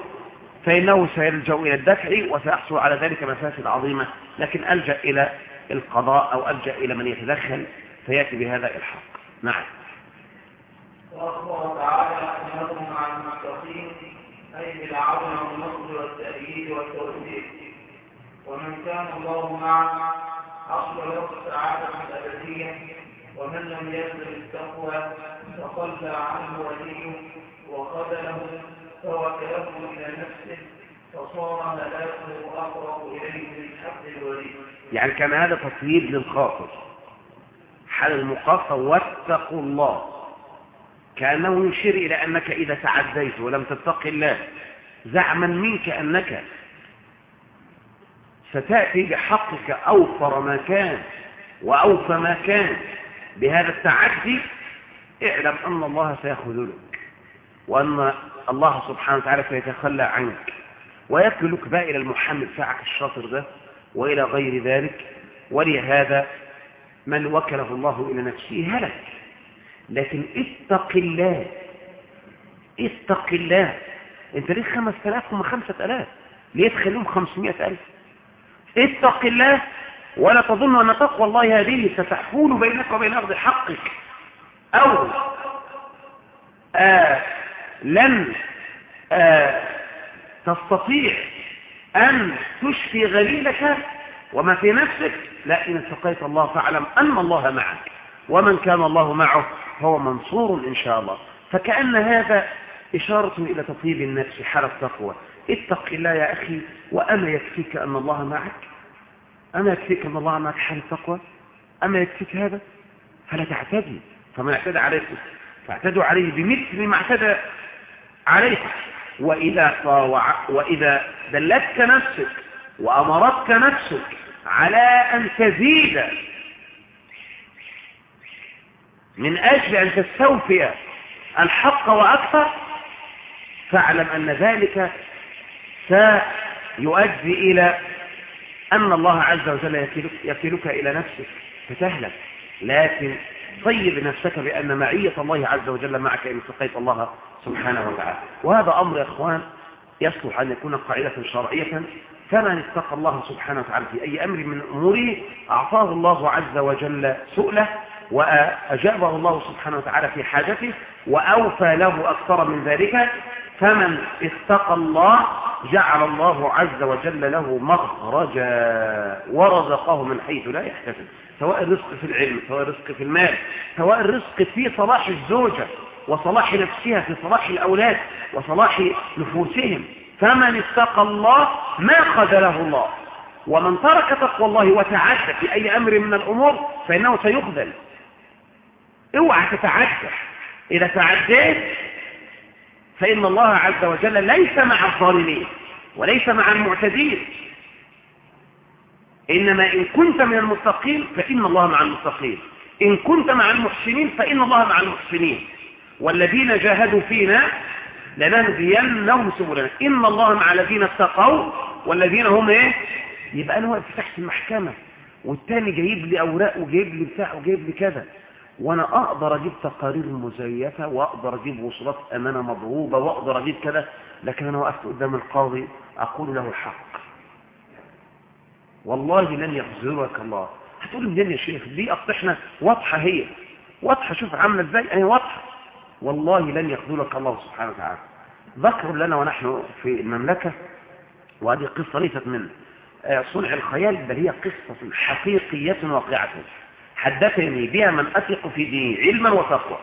فإنه سيلجأ إلى الدفع وسيحصل على ذلك مفاسد عظيمة. لكن ألجأ إلى القضاء أو ألجأ إلى من يتدخل فيأتي بهذا الحق نعم. وأخبر تعالى أنهم مع المتقين أي بالعون والنصر والتأييد والتوفيق. ومن كان الله معه حصل له السعادة الأبدية ومن لم يبذل التقوى فقل عنه وليه وخذله فوكله إلى نفسه يعني كان هذا تصويب للخاطر. حال المقاصة واتقوا الله. كأنه يشير إلى أنك إذا تعديت ولم تتق الله زعما منك أنك ستأتي بحقك أوفر ما كان وأوفى ما كان. بهذا التعدي اعلم أن الله سيخذلك وأن الله سبحانه وتعالى سيتخلى عنك ويكلك بقى إلى المحمد ساعك الشاطر ده وإلى غير ذلك. ولهذا من وكله الله إلى نفسه هلك. لكن اتق الله اتق الله. أنت ليه خمس تلاف هم خمسة ألاف ليه تخليهم خمسمائة ألف. اتق الله ولا تظن أن تقوى الله هذه ستحول بينك وبين أرض حقك. أو آه لن آه تستطيع أن تشفي غليلك وما في نفسك لا إن اتقيت الله فاعلم أن الله معك ومن كان الله معه هو منصور إن شاء الله. فكأن هذا إشارة إلى تطيب النفس حال التقوى. اتق الله يا أخي وأما يكفيك أن الله معك. أما يكفيك أن الله معك حال التقوى. أما يكفيك هذا فلا تعتدي. فمن اعتدى عليكم فاعتدوا عليه بمثل ما اعتدى عليكم وإذا, وإذا دلتك نفسك وأمرتك نفسك على أن تزيد من أجل أن تستوفي الحق وأكثر فاعلم أن ذلك سيؤدي إلى أن الله عز وجل يكلك إلى نفسك فتهلك. لكن طيب نفسك بأن معية الله عز وجل معك إن اتقيت الله سبحانه وتعالى. وهذا أمر يا إخوان يصلح أن يكون قاعدة شرعية. فمن اتقى الله سبحانه وتعالى في أي أمر من أموره أعطاه الله عز وجل سؤله وأجابه الله سبحانه وتعالى في حاجته وأوفى له أكثر من ذلك. فمن اتقى الله جعل الله عز وجل له مخرجا ورزقه من حيث لا يحتسب. سواء الرزق في العلم سواء الرزق في المال سواء الرزق في صلاح الزوجة وصلاح نفسها في صلاح الأولاد وصلاح نفوسهم. فمن اتقى الله ما خذله الله. ومن ترك تقوى الله وتعدى في أي أمر من الأمور فإنه سيخذل. اوعى تتعدى. إذا تعديت فإن الله عز وجل ليس مع الظالمين وليس مع المعتدين. إنما إن كنت من المتقين فإن الله مع المتقين. إن كنت مع المحسنين فإن الله مع المحسنين. والذين جاهدوا فينا لنهدينهم سبلنا. إن الله مع الذين اتقوا والذين هم إيه؟ يبقى أنا واقف تحت المحكمة. والتاني جايب لي أوراق وجايب لي بتاع وجايب لي كذا. وأنا أقدر أجيب تقارير مزيفة وأقدر أجيب وصولات أمانة مضروبة وأقدر أجيب كذا لكن أنا وقفت قدام القاضي أقول له الحق. والله لن يخزرك الله. هتقول منين يا شيخ؟ دي أصل واضحة هي؟ واضحة شوف عاملة إزاي؟ اهي واضحة. والله لن يخذلك الله سبحانه وتعالى. ذكر لنا ونحن في المملكة وهذه قصة ليست من صنع الخيال بل هي قصة حقيقية واقعة. حدثني بها من أثق في دينه علما وتقوى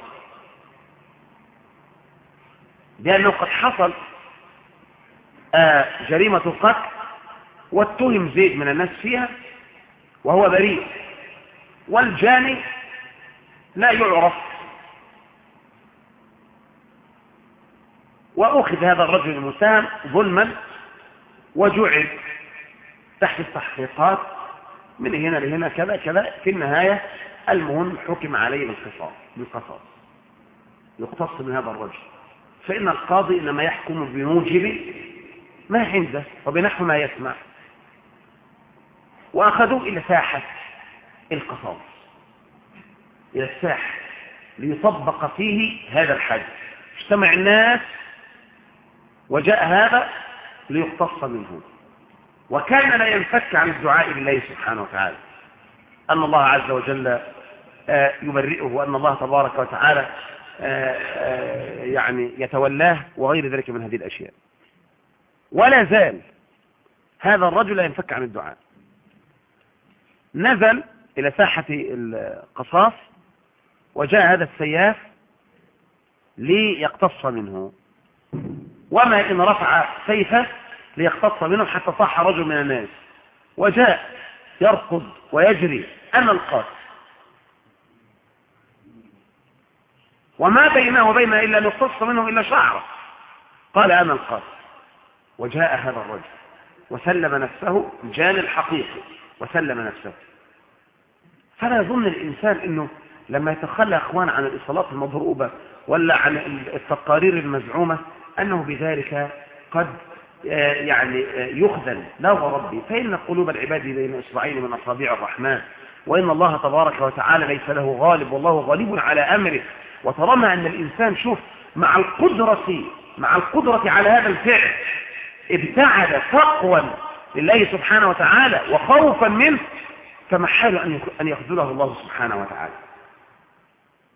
بأنه قد حصل آه جريمة القتل واتهم زيد من الناس فيها وهو بريء. والجاني لا يعرف. وأخذ هذا الرجل المساهم ظلما وجعل تحت التحقيقات من هنا لهنا كذا كذا في النهاية المهم حكم عليه بالقصاص بالقصاص. يقتص من هذا الرجل. فإن القاضي إنما يحكم بموجب ما عنده وبنحو ما يسمع. وأخذوه إلى ساحة القصاص. إلى الساحة ليطبق فيه هذا الحد اجتمع الناس وجاء هذا ليقتص منه. وكان لا ينفك عن الدعاء لله سبحانه وتعالى. أن الله عز وجل آه، يبرئه وأن الله تبارك وتعالى آه، آه، يعني يتولاه وغير ذلك من هذه الأشياء. ولا زال هذا الرجل لا ينفك عن الدعاء. نزل إلى ساحة القصاص وجاء هذا السياف ليقتص منه. وما إن رفع سيفه ليقتص منه حتى صح رجل من الناس. وجاء يركض ويجري. أنا القاتل. وما بينه وبين إلا أن يقتص منه إلا شعره. قال أنا القاتل. وجاء هذا الرجل. وسلم نفسه جان الحقيقي. وسلم نفسه. فلا يظن الإنسان أنه لما يتخلى أخوان عن الإصالات المضروبة ولا عن التقارير المزعومة أنه بذلك قد يعني آه، يخذل لا وربي فإن قلوب العباد بين إصبعين من أصابع الرحمن وإن الله تبارك وتعالى ليس له غالب والله غالب على أمره. وطالما أن الإنسان شوف مع القدرة مع القدرة على هذا الفعل ابتعد تقوى لله سبحانه وتعالى وخوفا منه فمحال أن يخذله الله سبحانه وتعالى.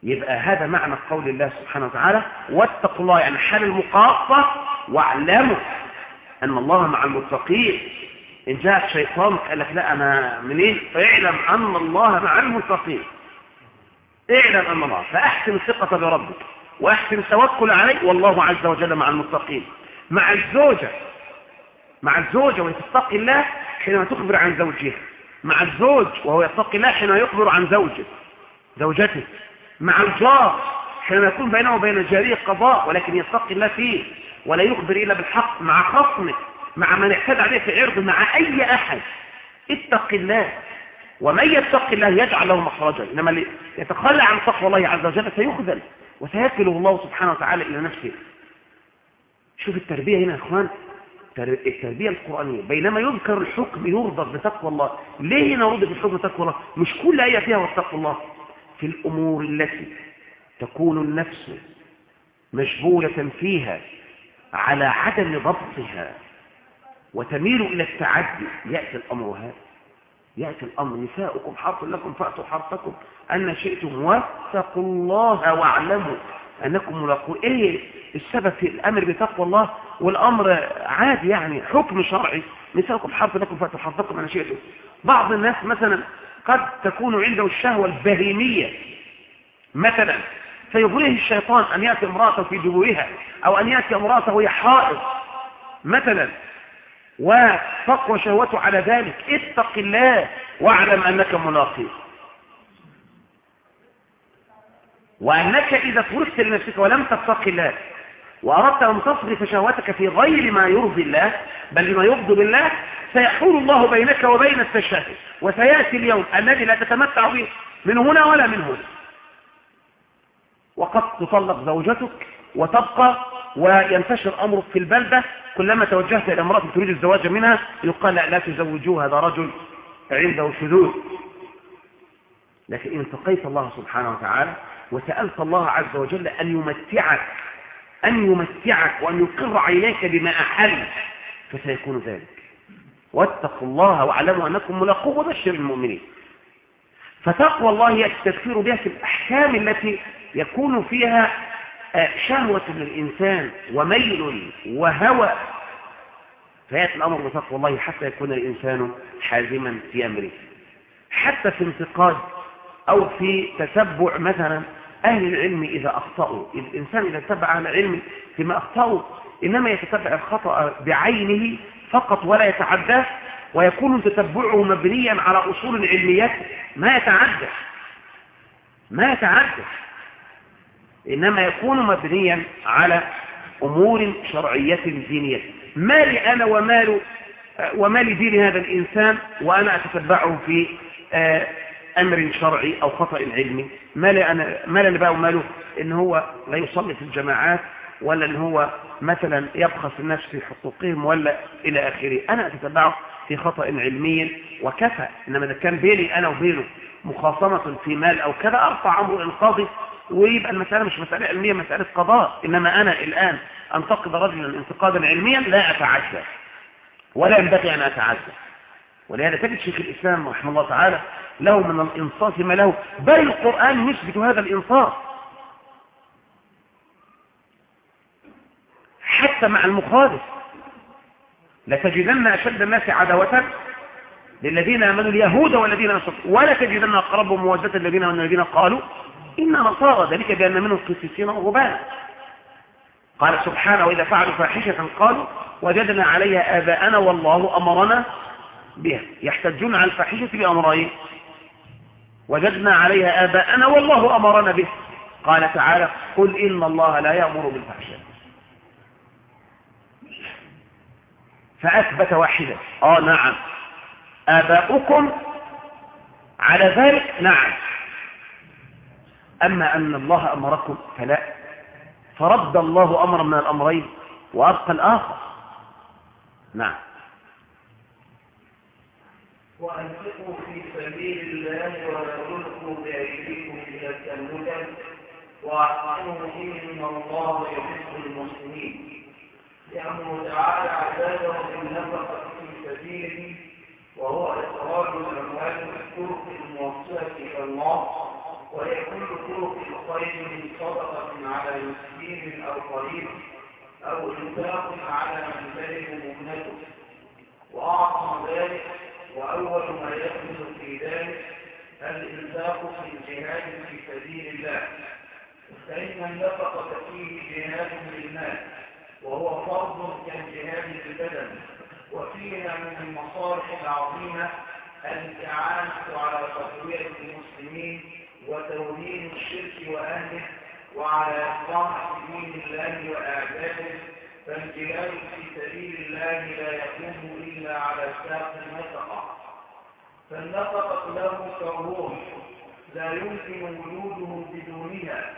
يبقى هذا معنى قول الله سبحانه وتعالى واتقوا الله يعني حال المقاطة واعلموا أن الله مع المتقين. إن جاء الشيطان قال لك لا أنا منين؟ فاعلم أن الله مع المتقين. اعلم أن الله فأحسن الثقة بربك وأحسن التوكل عليه والله عز وجل مع المتقين. مع الزوجة مع الزوجة وهي تتقي الله حينما تخبر عن زوجها. مع الزوج وهو يتقي الله حينما يخبر عن زوجه زوجته. مع الجار حينما يكون بينه وبين الجارية قضاء ولكن يتقي الله فيه. ولا يخبر إلا بالحق مع خصمه مع من اعتدى عليه في عرضه مع أي أحد. اتق الله. ومن يتق الله يجعل له مخرجا. إنما اللي يتخلى عن تقوى الله عز وجل سيخذل. وسيكله الله سبحانه وتعالى إلى نفسه. شوف التربية هنا يا إخوان. التربية القرآنية. بينما يذكر الحكم يرضى بتقوى الله. ليه نرد بالحكم بتقوى الله؟ مش كل آية فيها واتقوا الله. في الأمور التي تكون النفس مجبولة فيها. على عدم ضبطها وتميل إلى التعدي. يأتي الأمر هذا. يأتي الأمر. نساؤكم حرف لكم فأتوا حرفكم. أن شئتم واتقوا الله واعلموا أنكم ملاقوا إيه السبب في الأمر بتقوى الله؟ والأمر عادي يعني حكم شرعي. نساؤكم حرف لكم فأتوا حرفكم. أن شئتم. بعض الناس مثلا قد تكون عنده الشهوة البهيمية. مثلا فيغريه الشيطان أن يأتي امرأته في دبوها أو أن يأتي امرأته وهي حائض مثلا. وتقوى شهوته على ذلك. اتق الله واعلم أنك ملاقي وأنك إذا فرقت لنفسك ولم تتق الله وأردت أن تصرف شهوتك في غير ما يرضي الله بل لما يرضي بالله سيحول الله بينك وبين التشهد. وسيأتي اليوم الذي لا تتمتع به من هنا ولا من هنا. وقد تطلق زوجتك وتبقى وينتشر أمرك في البلدة. كلما توجهت إلى امرأة تريد الزواج منها يقال لا, لا تزوجوه هذا رجل عنده شذوذ. لكن إن اتقيت الله سبحانه وتعالى وسألت الله عز وجل أن يمتعك أن يمتعك وأن يقر عينيك بما أحل فسيكون ذلك. واتقوا الله واعلموا أنكم ملاقوه وبشر المؤمنين. فتقوى الله هي التذكير بها في الأحكام التي يكون فيها آه، شهوة للإنسان وميل وهوى. فيأتي الأمر بتقوى الله حتى يكون الإنسان حازما في أمره. حتى في انتقاد أو في تتبع مثلا أهل العلم إذا أخطأوا. الإنسان إذا تبع أهل العلم فيما أخطأوا إنما يتتبع الخطأ بعينه فقط ولا يتعداه. ويكون تتبعه مبنيا على أصول علميات ما يتعدى. ما يتعدى. إنما يكون مبنيا على أمور شرعية دينية. ما لي أنا ومال وما لدين هذا الإنسان وأنا أتتبعه في آه، أمر شرعي أو خطأ علمي ما لي أنا ما لي بقى وماله؟ إن هو لا يصلي في الجماعات ولا إن هو مثلا يبخس الناس في حقوقهم ولا إلى آخره. أنا أتتبعه في خطأ علمي وكفى. إنما إذا كان بيني أنا وبينه مخاصمة في مال أو كذا أرفع أمر القاضي ويبقى المسألة مش مسألة علمية مسألة قضاء. إنما أنا الآن أنتقد رجلا انتقادا علميا لا أتعجب ولا ينبغي أن أتعجب ولهذا تجد شيخ الإسلام رحمه الله تعالى له من الإنصاف ما له بل القرآن يثبت هذا الإنصاف. حتى مع المخالف. لتجدن أشد الناس عداوة للذين آمنوا اليهود والذين نصروا. ولا تجدن أقربهم مودة الذين من الذين قالوا إن نصارى ذلك بأن منهم قسيسين ورهبانا قال سبحانه وإذا فعلوا فاحشة قالوا وجدنا عليها آباءنا والله أمرنا بها. يحتجون على الفاحشة بأمرين. وجدنا عليها آباءنا والله أمرنا به. قال تعالى قل إن الله لا يأمر بالفحشاء. فأثبت واحدة آه نعم. آباؤكم على ذلك؟ نعم. أما أن الله أمركم فلا. فرد الله أمر من الأمرين وأبقى الآخر. نعم. وأنفقوا في سبيل الله ولا تلقوا بأيديكم إلى التهلكة وأحسنوا إن الله يحب المسلمين يأمر تعالى عباده بالنفقة في سبيله وهو إخراج الأموال بالطرق الموصلة إلى الله ويكون طرق الخير من صدقة على مسكين أو قريب أو إنفاق على من تلد مهنته وأعظم ذلك وأول ما يدخل في ذلك الإنفاق في الجهاد في سبيل الله. فإن النفقة فيه جهاد للناس وهو فرض كالجهاد بالبدن. وفيها من المصالح العظيمة الاستعانة على تقوية المسلمين وتولين الشرك وأهله وعلى إقامة دين الله وأعداده فالجهاد في سبيل الله لا يكون إلا على ساق النفقة فالنفقة له كالروح لا يمكن وجوده بدونها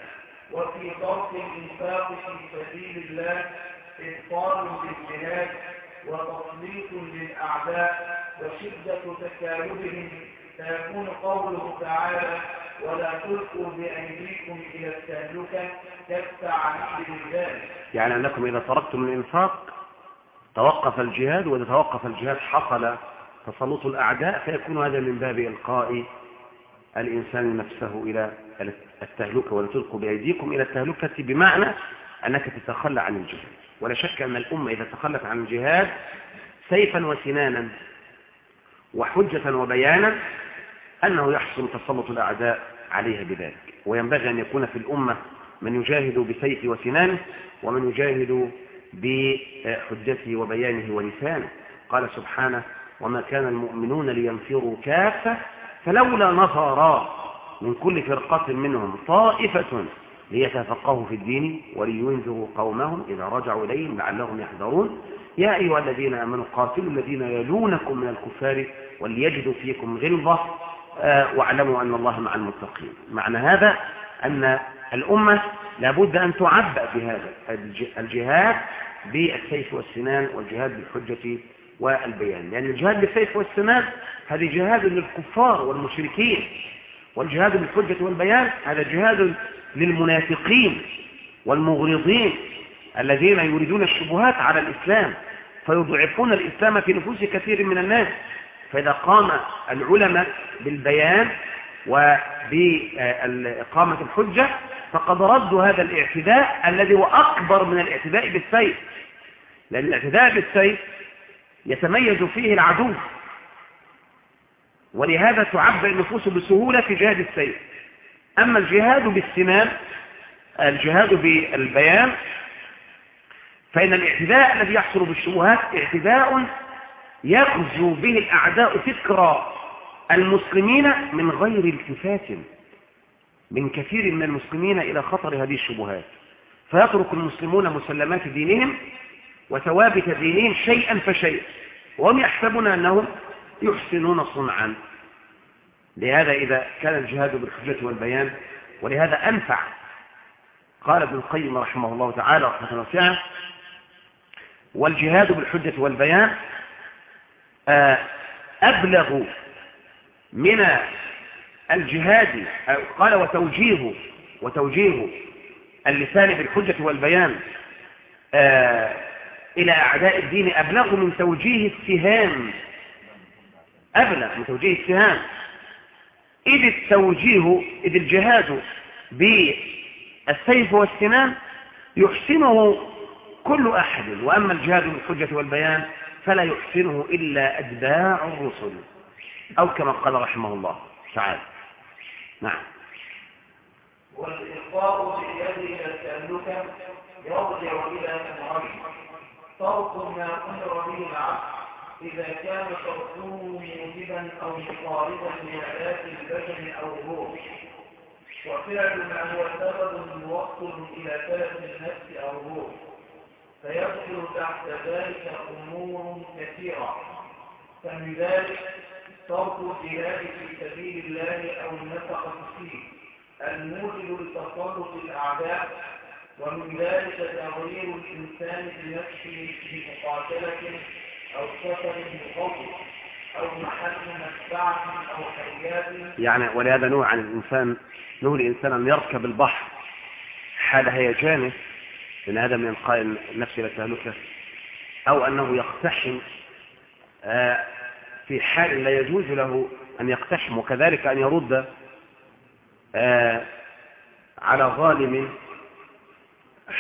وفي طرف الإنفاق في سبيل الله إبطال للجهاد وتسليط للأعداء وشدة تكالبهم. فيكون قوله تعالى ولا تلقوا بأيديكم إلى التهلكة كالتعليل لذلك يعني أنكم إذا تركتم الإنفاق توقف الجهاد وإذا توقف الجهاد حصل تسلط الأعداء فيكون هذا من باب إلقاء الإنسان نفسه إلى التهلكة. ولا تلقوا بأيديكم إلى التهلكة بمعنى أنك تتخلى عن الجهاد. ولا شك أن الأمة إذا تخلت عن الجهاد سيفا وسنانا وحجة وبيانا أنه يحصل تسلط الأعداء عليها بذلك. وينبغي أن يكون في الأمة من يجاهد بسيف وسنانه ومن يجاهد بحجته وبيانه ولسانه. قال سبحانه وما كان المؤمنون لينفروا كافة فلولا نفر من كل فرقة منهم طائفة ليتفقهوا في الدين ولينذروا قومهم إذا رجعوا إليهم لعلهم يحذرون. يا أيها الذين آمنوا قاتلوا الذين يلونكم من الكفار وليجدوا فيكم غلظة آه، واعلموا أن الله مع المتقين. معنى هذا أن الأمة لابد أن تعبأ بهذا الجهاد بالسيف والسنان والجهاد بالحجة والبيان. لأن الجهاد بالسيف والسنان هذه جهاد للكفار والمشركين والجهاد بالحجة والبيان هذا جهاد للمنافقين والمغرضين الذين يريدون الشبهات على الإسلام فيضعفون الإسلام في نفوس كثير من الناس. فإذا قام العلماء بالبيان وبإقامة الحجة فقد ردوا هذا الاعتداء الذي هو أكبر من الاعتداء بالسيف. لأن الاعتداء بالسيف يتميز فيه العدو ولهذا تعبر النفوس بسهولة في جهاد السيف. أما الجهاد بالسنان الجهاد بالبيان فإن الاعتداء الذي يحصل بالشبهات اعتداء يغزو به الأعداء فكر المسلمين من غير التفات من كثير من المسلمين إلى خطر هذه الشبهات. فيترك المسلمون مسلمات دينهم وثوابت دينهم شيئا فشيئا وهم يحسبون أنهم يحسنون صنعا. لهذا إذا كان الجهاد بالحجة والبيان ولهذا أنفع. قال ابن القيم رحمه الله تعالى رحمة واسعة والجهاد بالحجة والبيان آه، أبلغ من الجهاد قال وتوجيه وتوجيه اللسان بالحجة والبيان آه، إلى أعداء الدين أبلغ من توجيه السهام. أبلغ من توجيه السهام. إذ التوجيه إذ الجهاد بالسيف والسنان يحسنه كل أحد وأما الجهاد بالحجة والبيان فلا يحسنه إلا أتباع الرسل أو كما قال رحمه الله تعالى. نعم. والإخبار باليد إلى يرجع إلى أمرين ترك ما أمر به العبد إذا كان تركه موجبا أو مقاربا لعلاج البدن أو الروح. وفعل ما هو سبب موصل إلى تلف النفس أو الروح. فيدخل تحت ذلك أمور كثيرة. فمن ذلك ترك الجهاد في سبيل الله أو النفقة فيه. الموجب لتسلط الأعداء. ومن ذلك تغيير الإنسان بنفسه في مقاتلة أو سفر أو محل أو يعني ولهذا نوع عن الإنسان نوع الإنسان أن يركب البحر. حال هيجانه لأن هذا من إلقاء النفس إلى أو أنه يقتحم آه، في حال لا يجوز له أن يقتحم وكذلك أن يرد آه، على ظالم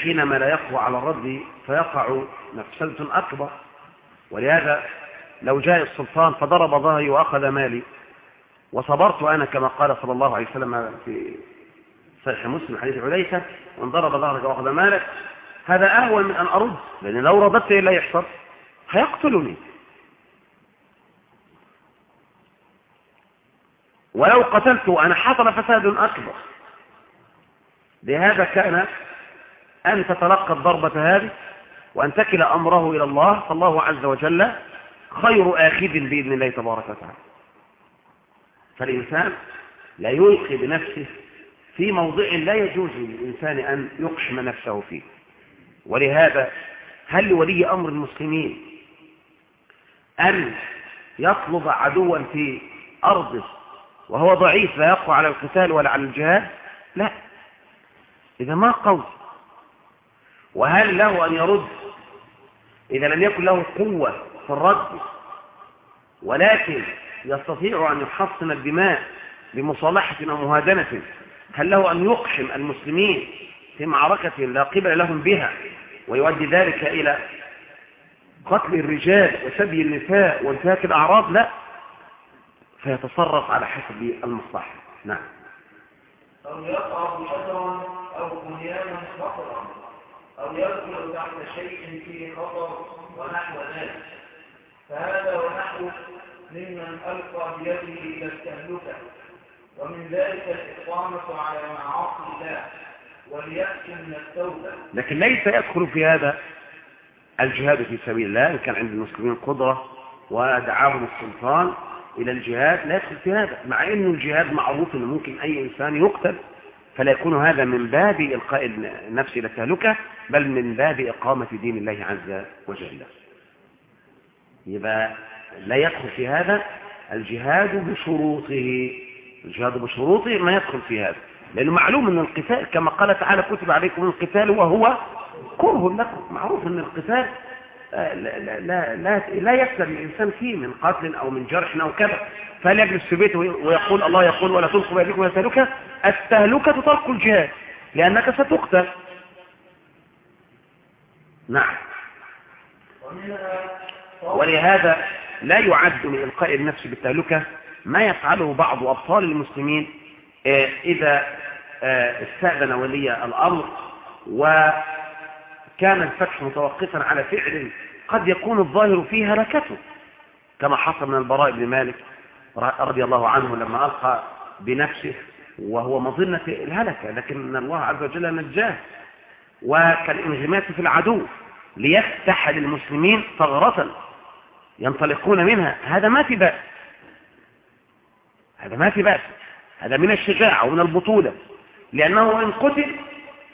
حينما لا يقوى على الرد فيقع مفسدة أكبر. ولهذا لو جاء السلطان فضرب ظهري وأخذ مالي وصبرت أنا كما قال صلى الله عليه وسلم في صحيح مسلم حديث عليسة وان ضرب ظهرك وأخذ مالك هذا أهون من أن أرد لأن لو رددت إلا يحصل هيقتلني ولو قتلت أنا حصل فساد أكبر. لهذا كان أن تتلقى الضربة هذه وأن تكل أمره إلى الله فالله عز وجل خير آخذ بإذن الله تبارك وتعالى. فالإنسان لا يلقي بنفسه في موضع لا يجوز للإنسان أن يقشم نفسه فيه. ولهذا هل لولي أمر المسلمين أن يطلب عدوا في أرضه وهو ضعيف لا يقوى على القتال ولا على الجهاد؟ لا. إذا ما قوي وهل له أن يرد إذا لم يكن له قوة في الرد ولكن يستطيع أن يحصن الدماء بمصالحة أو مهادنة هل له أن يقحم المسلمين في معركة لا قبل لهم بها ويؤدي ذلك إلى قتل الرجال وسبي النساء وانتهاك الأعراض؟ لا فيتصرف على حسب المصلحة. نعم. أو يقع شجرا أو بنيانا خطرا. أو يدخل تحت شيء فيه خطر ونحو ذلك. فهذا ونحو ممن ألقى بيده إلى التهلكة. ومن ذلك الإقامة على معاصي الله واليأس من التوبة. لكن ليس يدخل في هذا الجهاد في سبيل الله. إن كان عند المسلمين قدرة ودعاهم السلطان إلى الجهاد لا يدخل في هذا. مع أن الجهاد معروف أنه ممكن أي إنسان يقتل. فلا يكون هذا من باب إلقاء النفس إلى التهلكة بل من باب إقامة دين الله عز وجل. يبقى لا يدخل في هذا الجهاد بشروطه. الجهاد بشروطه ما يدخل في هذا لأنه معلوم أن القتال كما قال تعالى كتب عليكم القتال وهو كره لكم. معروف أن القتال لا, لا, لا, لا, لا يسلم الإنسان فيه من قتل أو من جرح أو كذا. فهل يجلس في بيته ويقول الله يقول ولا تلقوا بيدكم ولا تهلكة التهلكة ترك الجهاد لأنك ستقتل. نعم. ولهذا لا يعد من إلقاء النفس بالتهلكة ما يفعله بعض أبطال المسلمين آه، إذا آه، استأذن ولي الأمر وكان الفتح متوقفا على فعل قد يكون الظاهر فيه هلكته. كما حصل من البراء بن مالك رضي الله عنه لما ألقى بنفسه وهو مظنة الهلكة لكن الله عز وجل نجاه. وكالانغماس في العدو ليفتح للمسلمين ثغرة ينطلقون منها. هذا ما في بأس. هذا ما في بأس. هذا من الشجاعة ومن البطولة. لأنه إن قتل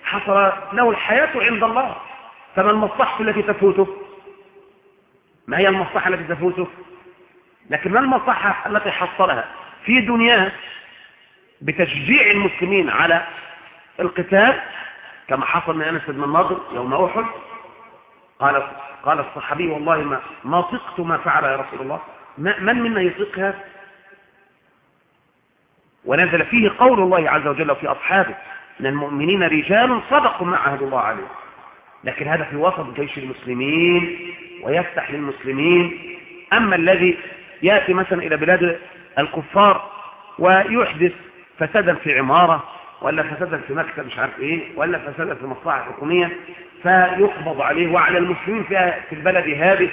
حصل له الحياة عند الله. فما المصلحة التي تفوته؟ ما هي المصلحة التي تفوته؟ لكن ما المصلحة التي حصلها في دنياه بتشجيع المسلمين على القتال؟ كما حصل من أنس بن النضر يوم أحد. قال قال الصحابي والله ما ما طقت ما فعل يا رسول الله. من منا يطيق هذا ونزل فيه قول الله عز وجل في أصحابه من المؤمنين رجال صدقوا ما عهد الله عليه لكن هذا في وسط جيش المسلمين ويفتح للمسلمين. أما الذي يأتي مثلا إلى بلاد الكفار ويحدث فسادا في عمارة ولا فسادا في مكتب مش عارف إيه ولا فسادا في مصلحة حكومية فيقبض عليه وعلى المسلمين في البلد هذه.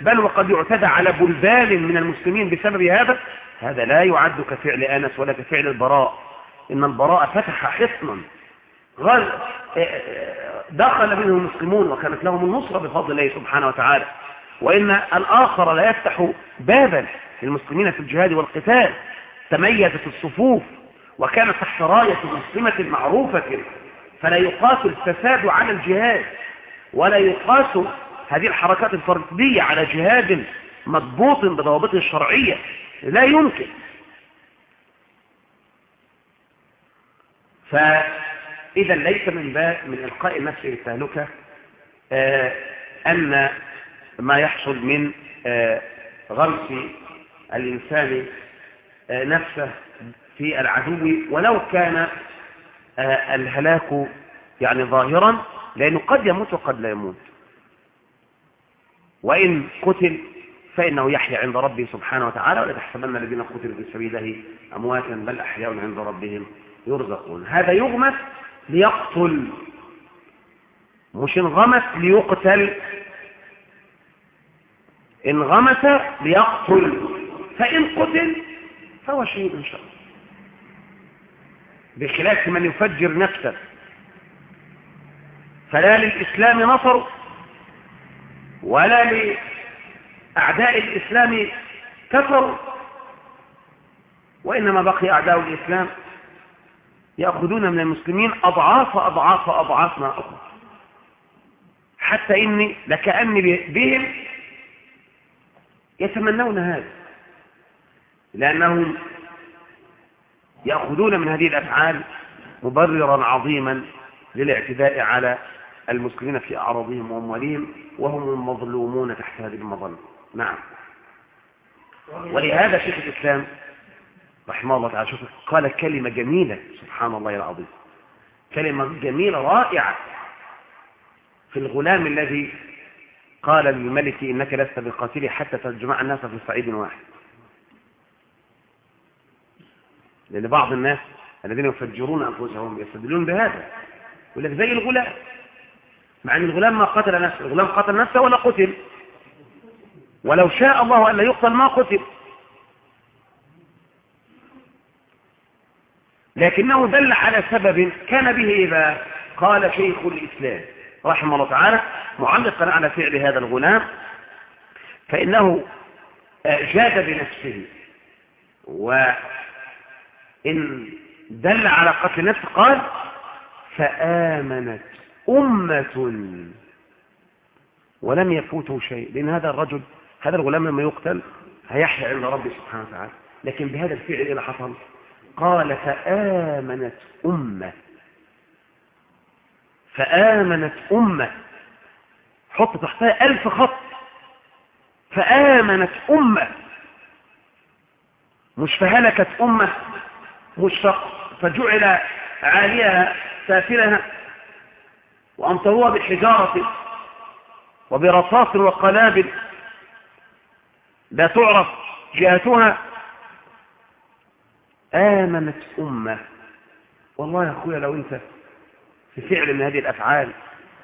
بل وقد يعتدى على بلدان من المسلمين بسبب هذا. هذا لا يعد كفعل أنس ولا كفعل البراء. إن البراء فتح حصنا غل دخل منه المسلمون وكانت لهم النصرة بفضل الله سبحانه وتعالى. وإن الآخر لا يفتح بابا للمسلمين في الجهاد والقتال. تميزت الصفوف وكانت راية مسلمة معروفة. فلا يقاس الفساد على الجهاد ولا يقاس هذه الحركات الفردية على جهاد مضبوط بضوابطه الشرعية. لا يمكن. فإذا ليس من باب من إلقاء النفس للتهلكة آه أن ما يحصل من آه غمس الإنسان آه نفسه في العدو ولو كان الهلاك يعني ظاهرا لأنه قد يموت وقد لا يموت. وإن قتل فإنه يحيى عند ربه سبحانه وتعالى ولا تحسبن الذين قتلوا في سبيله أمواتا بل أحياء عند ربهم يرزقون. هذا يغمس ليقتل. مش انغمس ليقتل. انغمس ليقتل. فإن قتل فهو شهيد إن شاء الله. بخلاف من يفجر نفسه. فلا للإسلام نصر ولا لأعداء الإسلام كفروا وإنما بقي أعداء الإسلام يأخذون من المسلمين أضعاف أضعاف أضعاف ما أخذ. حتى إني لكأني بهم يتمنون هذا. لأنهم يأخذون من هذه الأفعال مبررا عظيما للاعتداء على المسلمين في أعراضهم وأموالهم وهم المظلومون تحت هذه المظلة. نعم. ولهذا شيخ الإسلام رحمه الله تعالى. شوف قال كلمة جميلة. سبحان الله العظيم. كلمة جميلة رائعة. في الغلام الذي قال للملك إنك لست بقاتلي حتى تجمع الناس في صعيد واحد. لأن بعض الناس الذين يفجرون أنفسهم يستدلون بهذا. يقول لك زي الغلام. مع أن الغلام ما قتل نفسه. الغلام قتل نفسه ولا قتل. ولو شاء الله أن لا يقتل ما قتل. لكنه دل على سبب كان به إذا قال شيخ الإسلام رحمه الله تعالى معلقا على فعل هذا الغلام فإنه جاد بنفسه وإن دل على قتل نفسه قال فآمنت أمة ولم يفوته شيء. لأن هذا الرجل هذا الغلام لما يقتل هيحيا عند ربه سبحانه وتعالى لكن بهذا الفعل إيه حصل قال فآمنت أمة. فآمنت أمة. حط تحتها ألف خط. فآمنت أمة. مش فهلكت أمة. مش فجعل عاليها سافلها. وأمطروها بالحجارة وبرصاص وقنابل لا تعرف جهتها. آمنت أمة. والله يا أخويا لو أنت في فعل من هذه الأفعال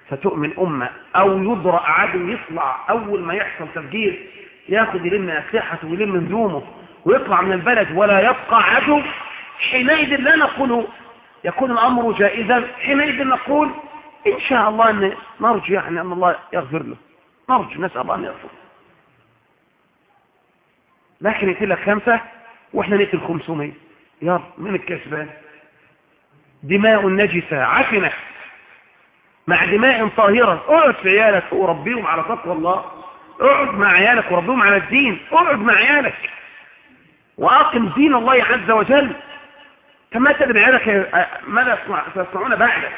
فتؤمن أمة أو يضرأ عدو يطلع أول ما يحصل تفجير يأخذ يلم أسلحته ويلم نجومه ويطلع من البلد ولا يبقى عدو. حينئذ لا نقول يكون الأمر جائزا. حينئذ نقول إن شاء الله أن نرجو يعني أن الله يغفر له. نرجو نسأل الله أن يغفر. لكن يتلك خمسة وإحنا نقتل 500 يلا من الكسبان؟ دماء نجسة عفنة. مع دماء طاهرة اقعد في عيالك وربيهم على تقوى الله. اقعد مع عيالك وربيهم على الدين. اقعد مع عيالك. وأقم دين الله عز وجل. كما تدب عيالك ماذا سيصنعون بعدك؟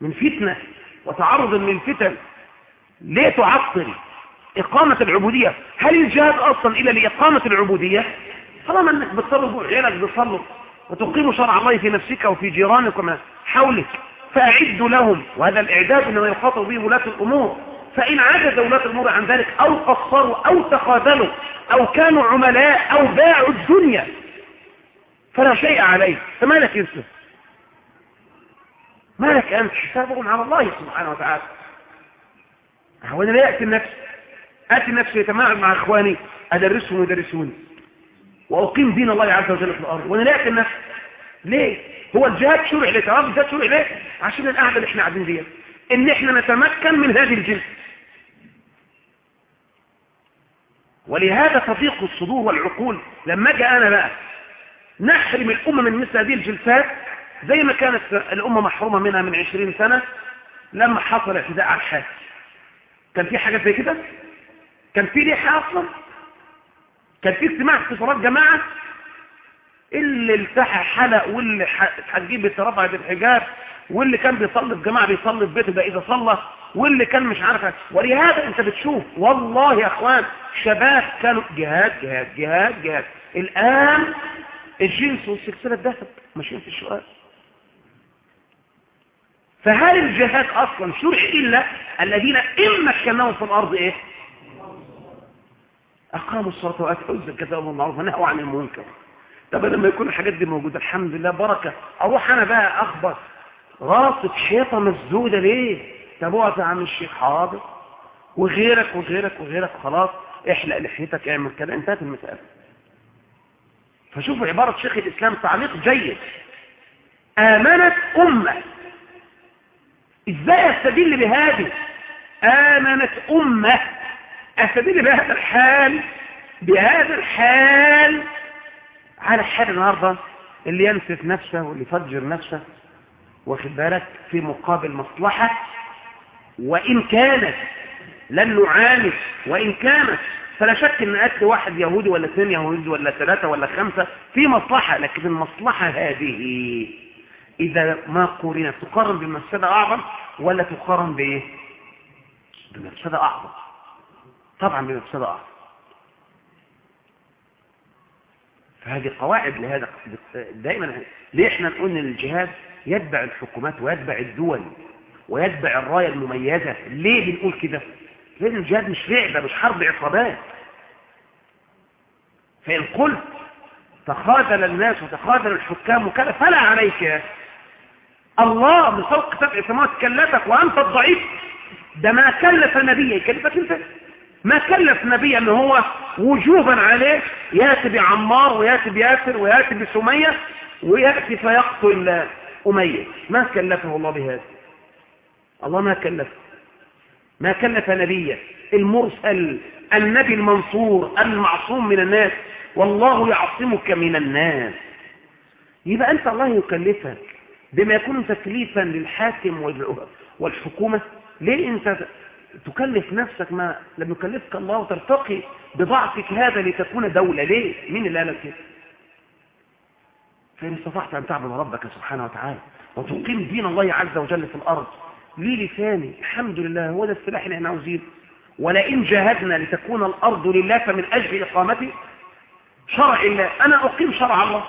من فتنة وتعرض للفتن. ليه تعطل إقامة العبودية؟ هل الجهاد أصلا إلا لإقامة العبودية؟ طالما أنك بتصرف عيالك بتصرف وتقيم شرع الله في نفسك وفي جيرانك وما حولك فأعدوا لهم وهذا الإعداد إنما يخاطب به ولاة الأمور. فإن عجز ولاة الأمور عن ذلك أو قصروا أو تخاذلوا أو كانوا عملاء أو باعوا الدنيا فلا شيء عليه فما لك ينسى ما لك أنت؟ حسابهم على الله سبحانه وتعالى. هو أنا لا يأتي النفس؟ آتي النفس يتماعد مع إخواني أدرسهم ويدرسوني. وأقيم دين الله عز وجل في الأرض. وأنا لا يأتي النفس ليه؟ هو الجهاد شرع ليه تعرف الجهاد شرع ليه عشان القعدة اللي إحنا قاعدين ديت. إن إحنا نتمكن من هذه الجنس ولهذا تضيق الصدور والعقول. لما أجي أنا بقى نحرم الأمة من مثل هذه الجلسات زي ما كانت الأمة محرومة منها من عشرين سنة لما حصل اعتداء على الحاج. كان في حاجات زي كده؟ كان في ريحة أصلا؟ كان في اجتماع صلاة جماعة اللي التحى حلق واللي هتجيب بالتربع بالحجاب واللي كان بيصلي في جماعة بيصلي في بيته ده إذا صلى واللي كان مش عارف ولهذا أنت بتشوف والله يا إخوان شباب كانوا جهاد جهاد جهاد جهاد. الآن الجنس والسلسلة الذهب ماشيين في السؤال فهل الجهاد أصلا شرع إلا الذين ان مكناهم في الأرض أقاموا الصلاة واتوا الزكاه والمعروف ونهوا عن المنكر. طب لما يكون الحاجات دي موجودة الحمد لله بركة. أروح أنا بقى أخبط. راسة حيطة مسدودة ليه؟ طب اقعد يا عم الشيخ حاضر. وغيرك وغيرك وغيرك خلاص. احلق لحيتك اعمل كده. انتهت المسألة. فشوفوا عبارة شيخ الإسلام تعليق جيد. آمنت أمة. إزاي أستدل بهذه؟ آمنت أمة. استدل بهذا الحال بهذا الحال على حال النهاردة اللي ينسف نفسه واللي يفجر نفسه واخد بالك في مقابل مصلحة وإن كانت لن نعاني وإن كانت فلا شك إن قتل واحد يهودي ولا اثنين يهودي ولا ثلاثة ولا خمسة في مصلحة لكن المصلحة هذه إذا ما قورنت تقارن بمفسدة أعظم ولا تقارن بإيه؟ بمفسدة أعظم طبعا بمفسدة أعظم فهذه قواعد لهذا دائما ليه إحنا نقول إن الجهاد يتبع الحكومات ويتبع الدول ويتبع الراية المميزة؟ ليه بنقول كده؟ لأن الجهاد مش لعبة مش حرب عصابات فإن قلت تخاذل الناس وتخاذل الحكام وكذا فلا عليك. الله من فوق سبع سماوات كلفك وأنت الضعيف. ده ما كلف نبيا يكلفك أنت. ما كلف نبي ان هو وجوبا عليه يأتي بعمار ويأتي بياسر ويأتي بسمية ويأتي فيقتل أمية. ما كلفه الله بهذا. الله ما كلف. ما كلف نبيا. المرسل النبي المنصور المعصوم من الناس. والله يعصمك من الناس. يبقى أنت الله يكلفك بما يكون تكليفا للحاكم والحكومة. ليه أنت تكلف نفسك ما لم يكلفك الله وترتقي بضعفك هذا لتكون دولة. ليه؟ مين اللي قالك كده؟ فإن استطعت أن تعبد ربك سبحانه وتعالى وتقيم دين الله عز وجل في الأرض لي لساني الحمد لله هو ده السلاح اللي إحنا عاوزينه. ولئن جاهدنا لتكون الأرض لله فمن أجل إقامته شرع الله أنا أقيم شرع الله.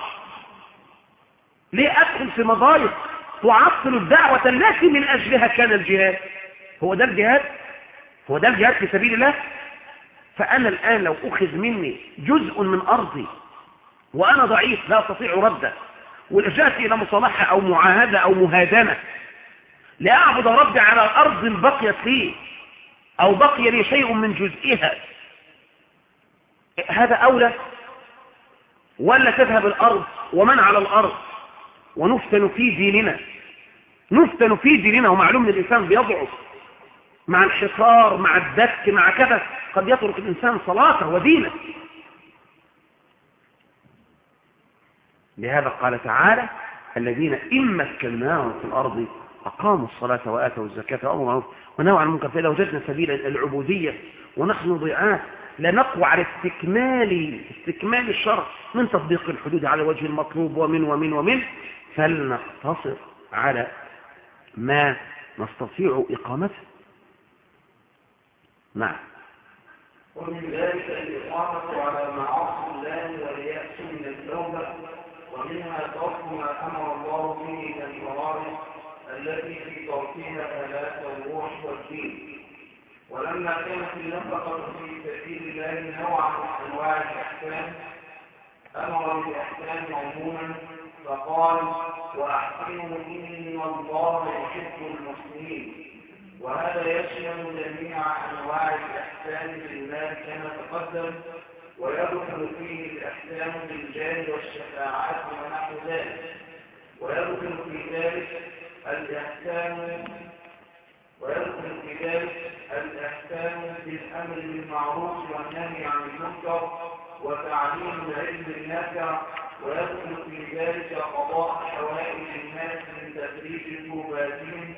ليه أدخل في مضايق؟ تعطل الدعوة التي من أجلها كان الجهاد. هو ده الجهاد؟ هو ده الجهاد في سبيل الله؟ فأنا الآن لو أخذ مني جزء من أرضي وأنا ضعيف لا أستطيع رده ولجأت إلى مصالحة أو معاهدة أو مهادنة لأعبد ربي على أرض بقيت لي أو بقي لي شيء من جزئها. هذا أولى؟ ولا تذهب الأرض ومن على الأرض؟ ونفتن في ديننا. نفتن في ديننا ومعلوم إن الإنسان بيضعف. مع الحصار مع الدك مع كذا. قد يترك الإنسان صلاته ودينه. لهذا قال تعالى الذين إن مكناهم في الأرض أقاموا الصلاة وآتوا الزكاة وأمروا معروف ونهوا عن المنكر فإذا وجدنا سبيلا العبودية ونحن ضيعات لنقوى على استكمال استكمال الشرع من تطبيق الحدود على وجه المطلوب ومن ومن ومن. فلنقتصر على ما نستطيع إقامته. نعم. ومن ذلك الإقامة على معاصي الله واليأس من التوبة ومنها ترك ما أمر الله به من الفرائض التي في تركها هلاك الروح والدين. ولما كانت النفقة في سبيل الله نوعا من أنواع الإحسان أمر بالإحسان عموما فقال وأحسنوا إن الله يحب المسلمين وهذا يشمل جميع أنواع الإحسان لله كما تقدم ويدخل فيه الإحسان بالجاه والشفاعات ونحو ذلك. ويدخل في ذلك الإحسان ويدخل في ذلك الإحسان بالأمر بالمعروف والنهي عن المنكر وتعليم العلم النافع. ويدخل في ذلك قضاء حوائج الناس من تدريج كوباتهم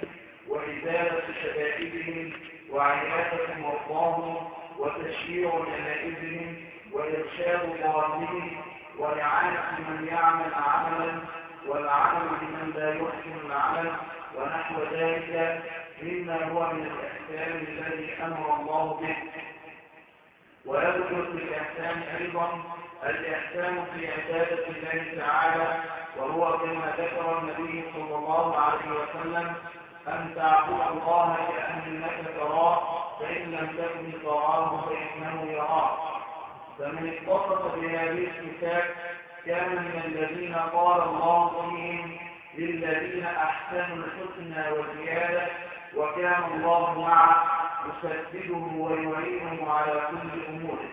وإزالة شدائدهم وعيادة مرضاهم وتشييع جنائزهم وإرشاد ضالين وإعانة من يعمل عملا والعمل لمن لا يحسن العمل ونحو ذلك مما هو من الإحسان الذي أمر الله به. ويذكر في الإحسان أيضا الإحسان في عبادة الله تعالى وهو كما ذكر النبي صلى الله عليه وسلم أن تعبد الله كأنك تراه فإن لم تكن تراه فإنه يراك. فمن اتصف بهذه الصفات كان من الذين قال الله فيهم للذين أحسنوا الحسنى والزيادة وكان الله معه يسدده ويعينه على كل أموره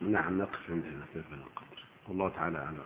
نعم نقف عندنا في القدر والله تعالى أعلم.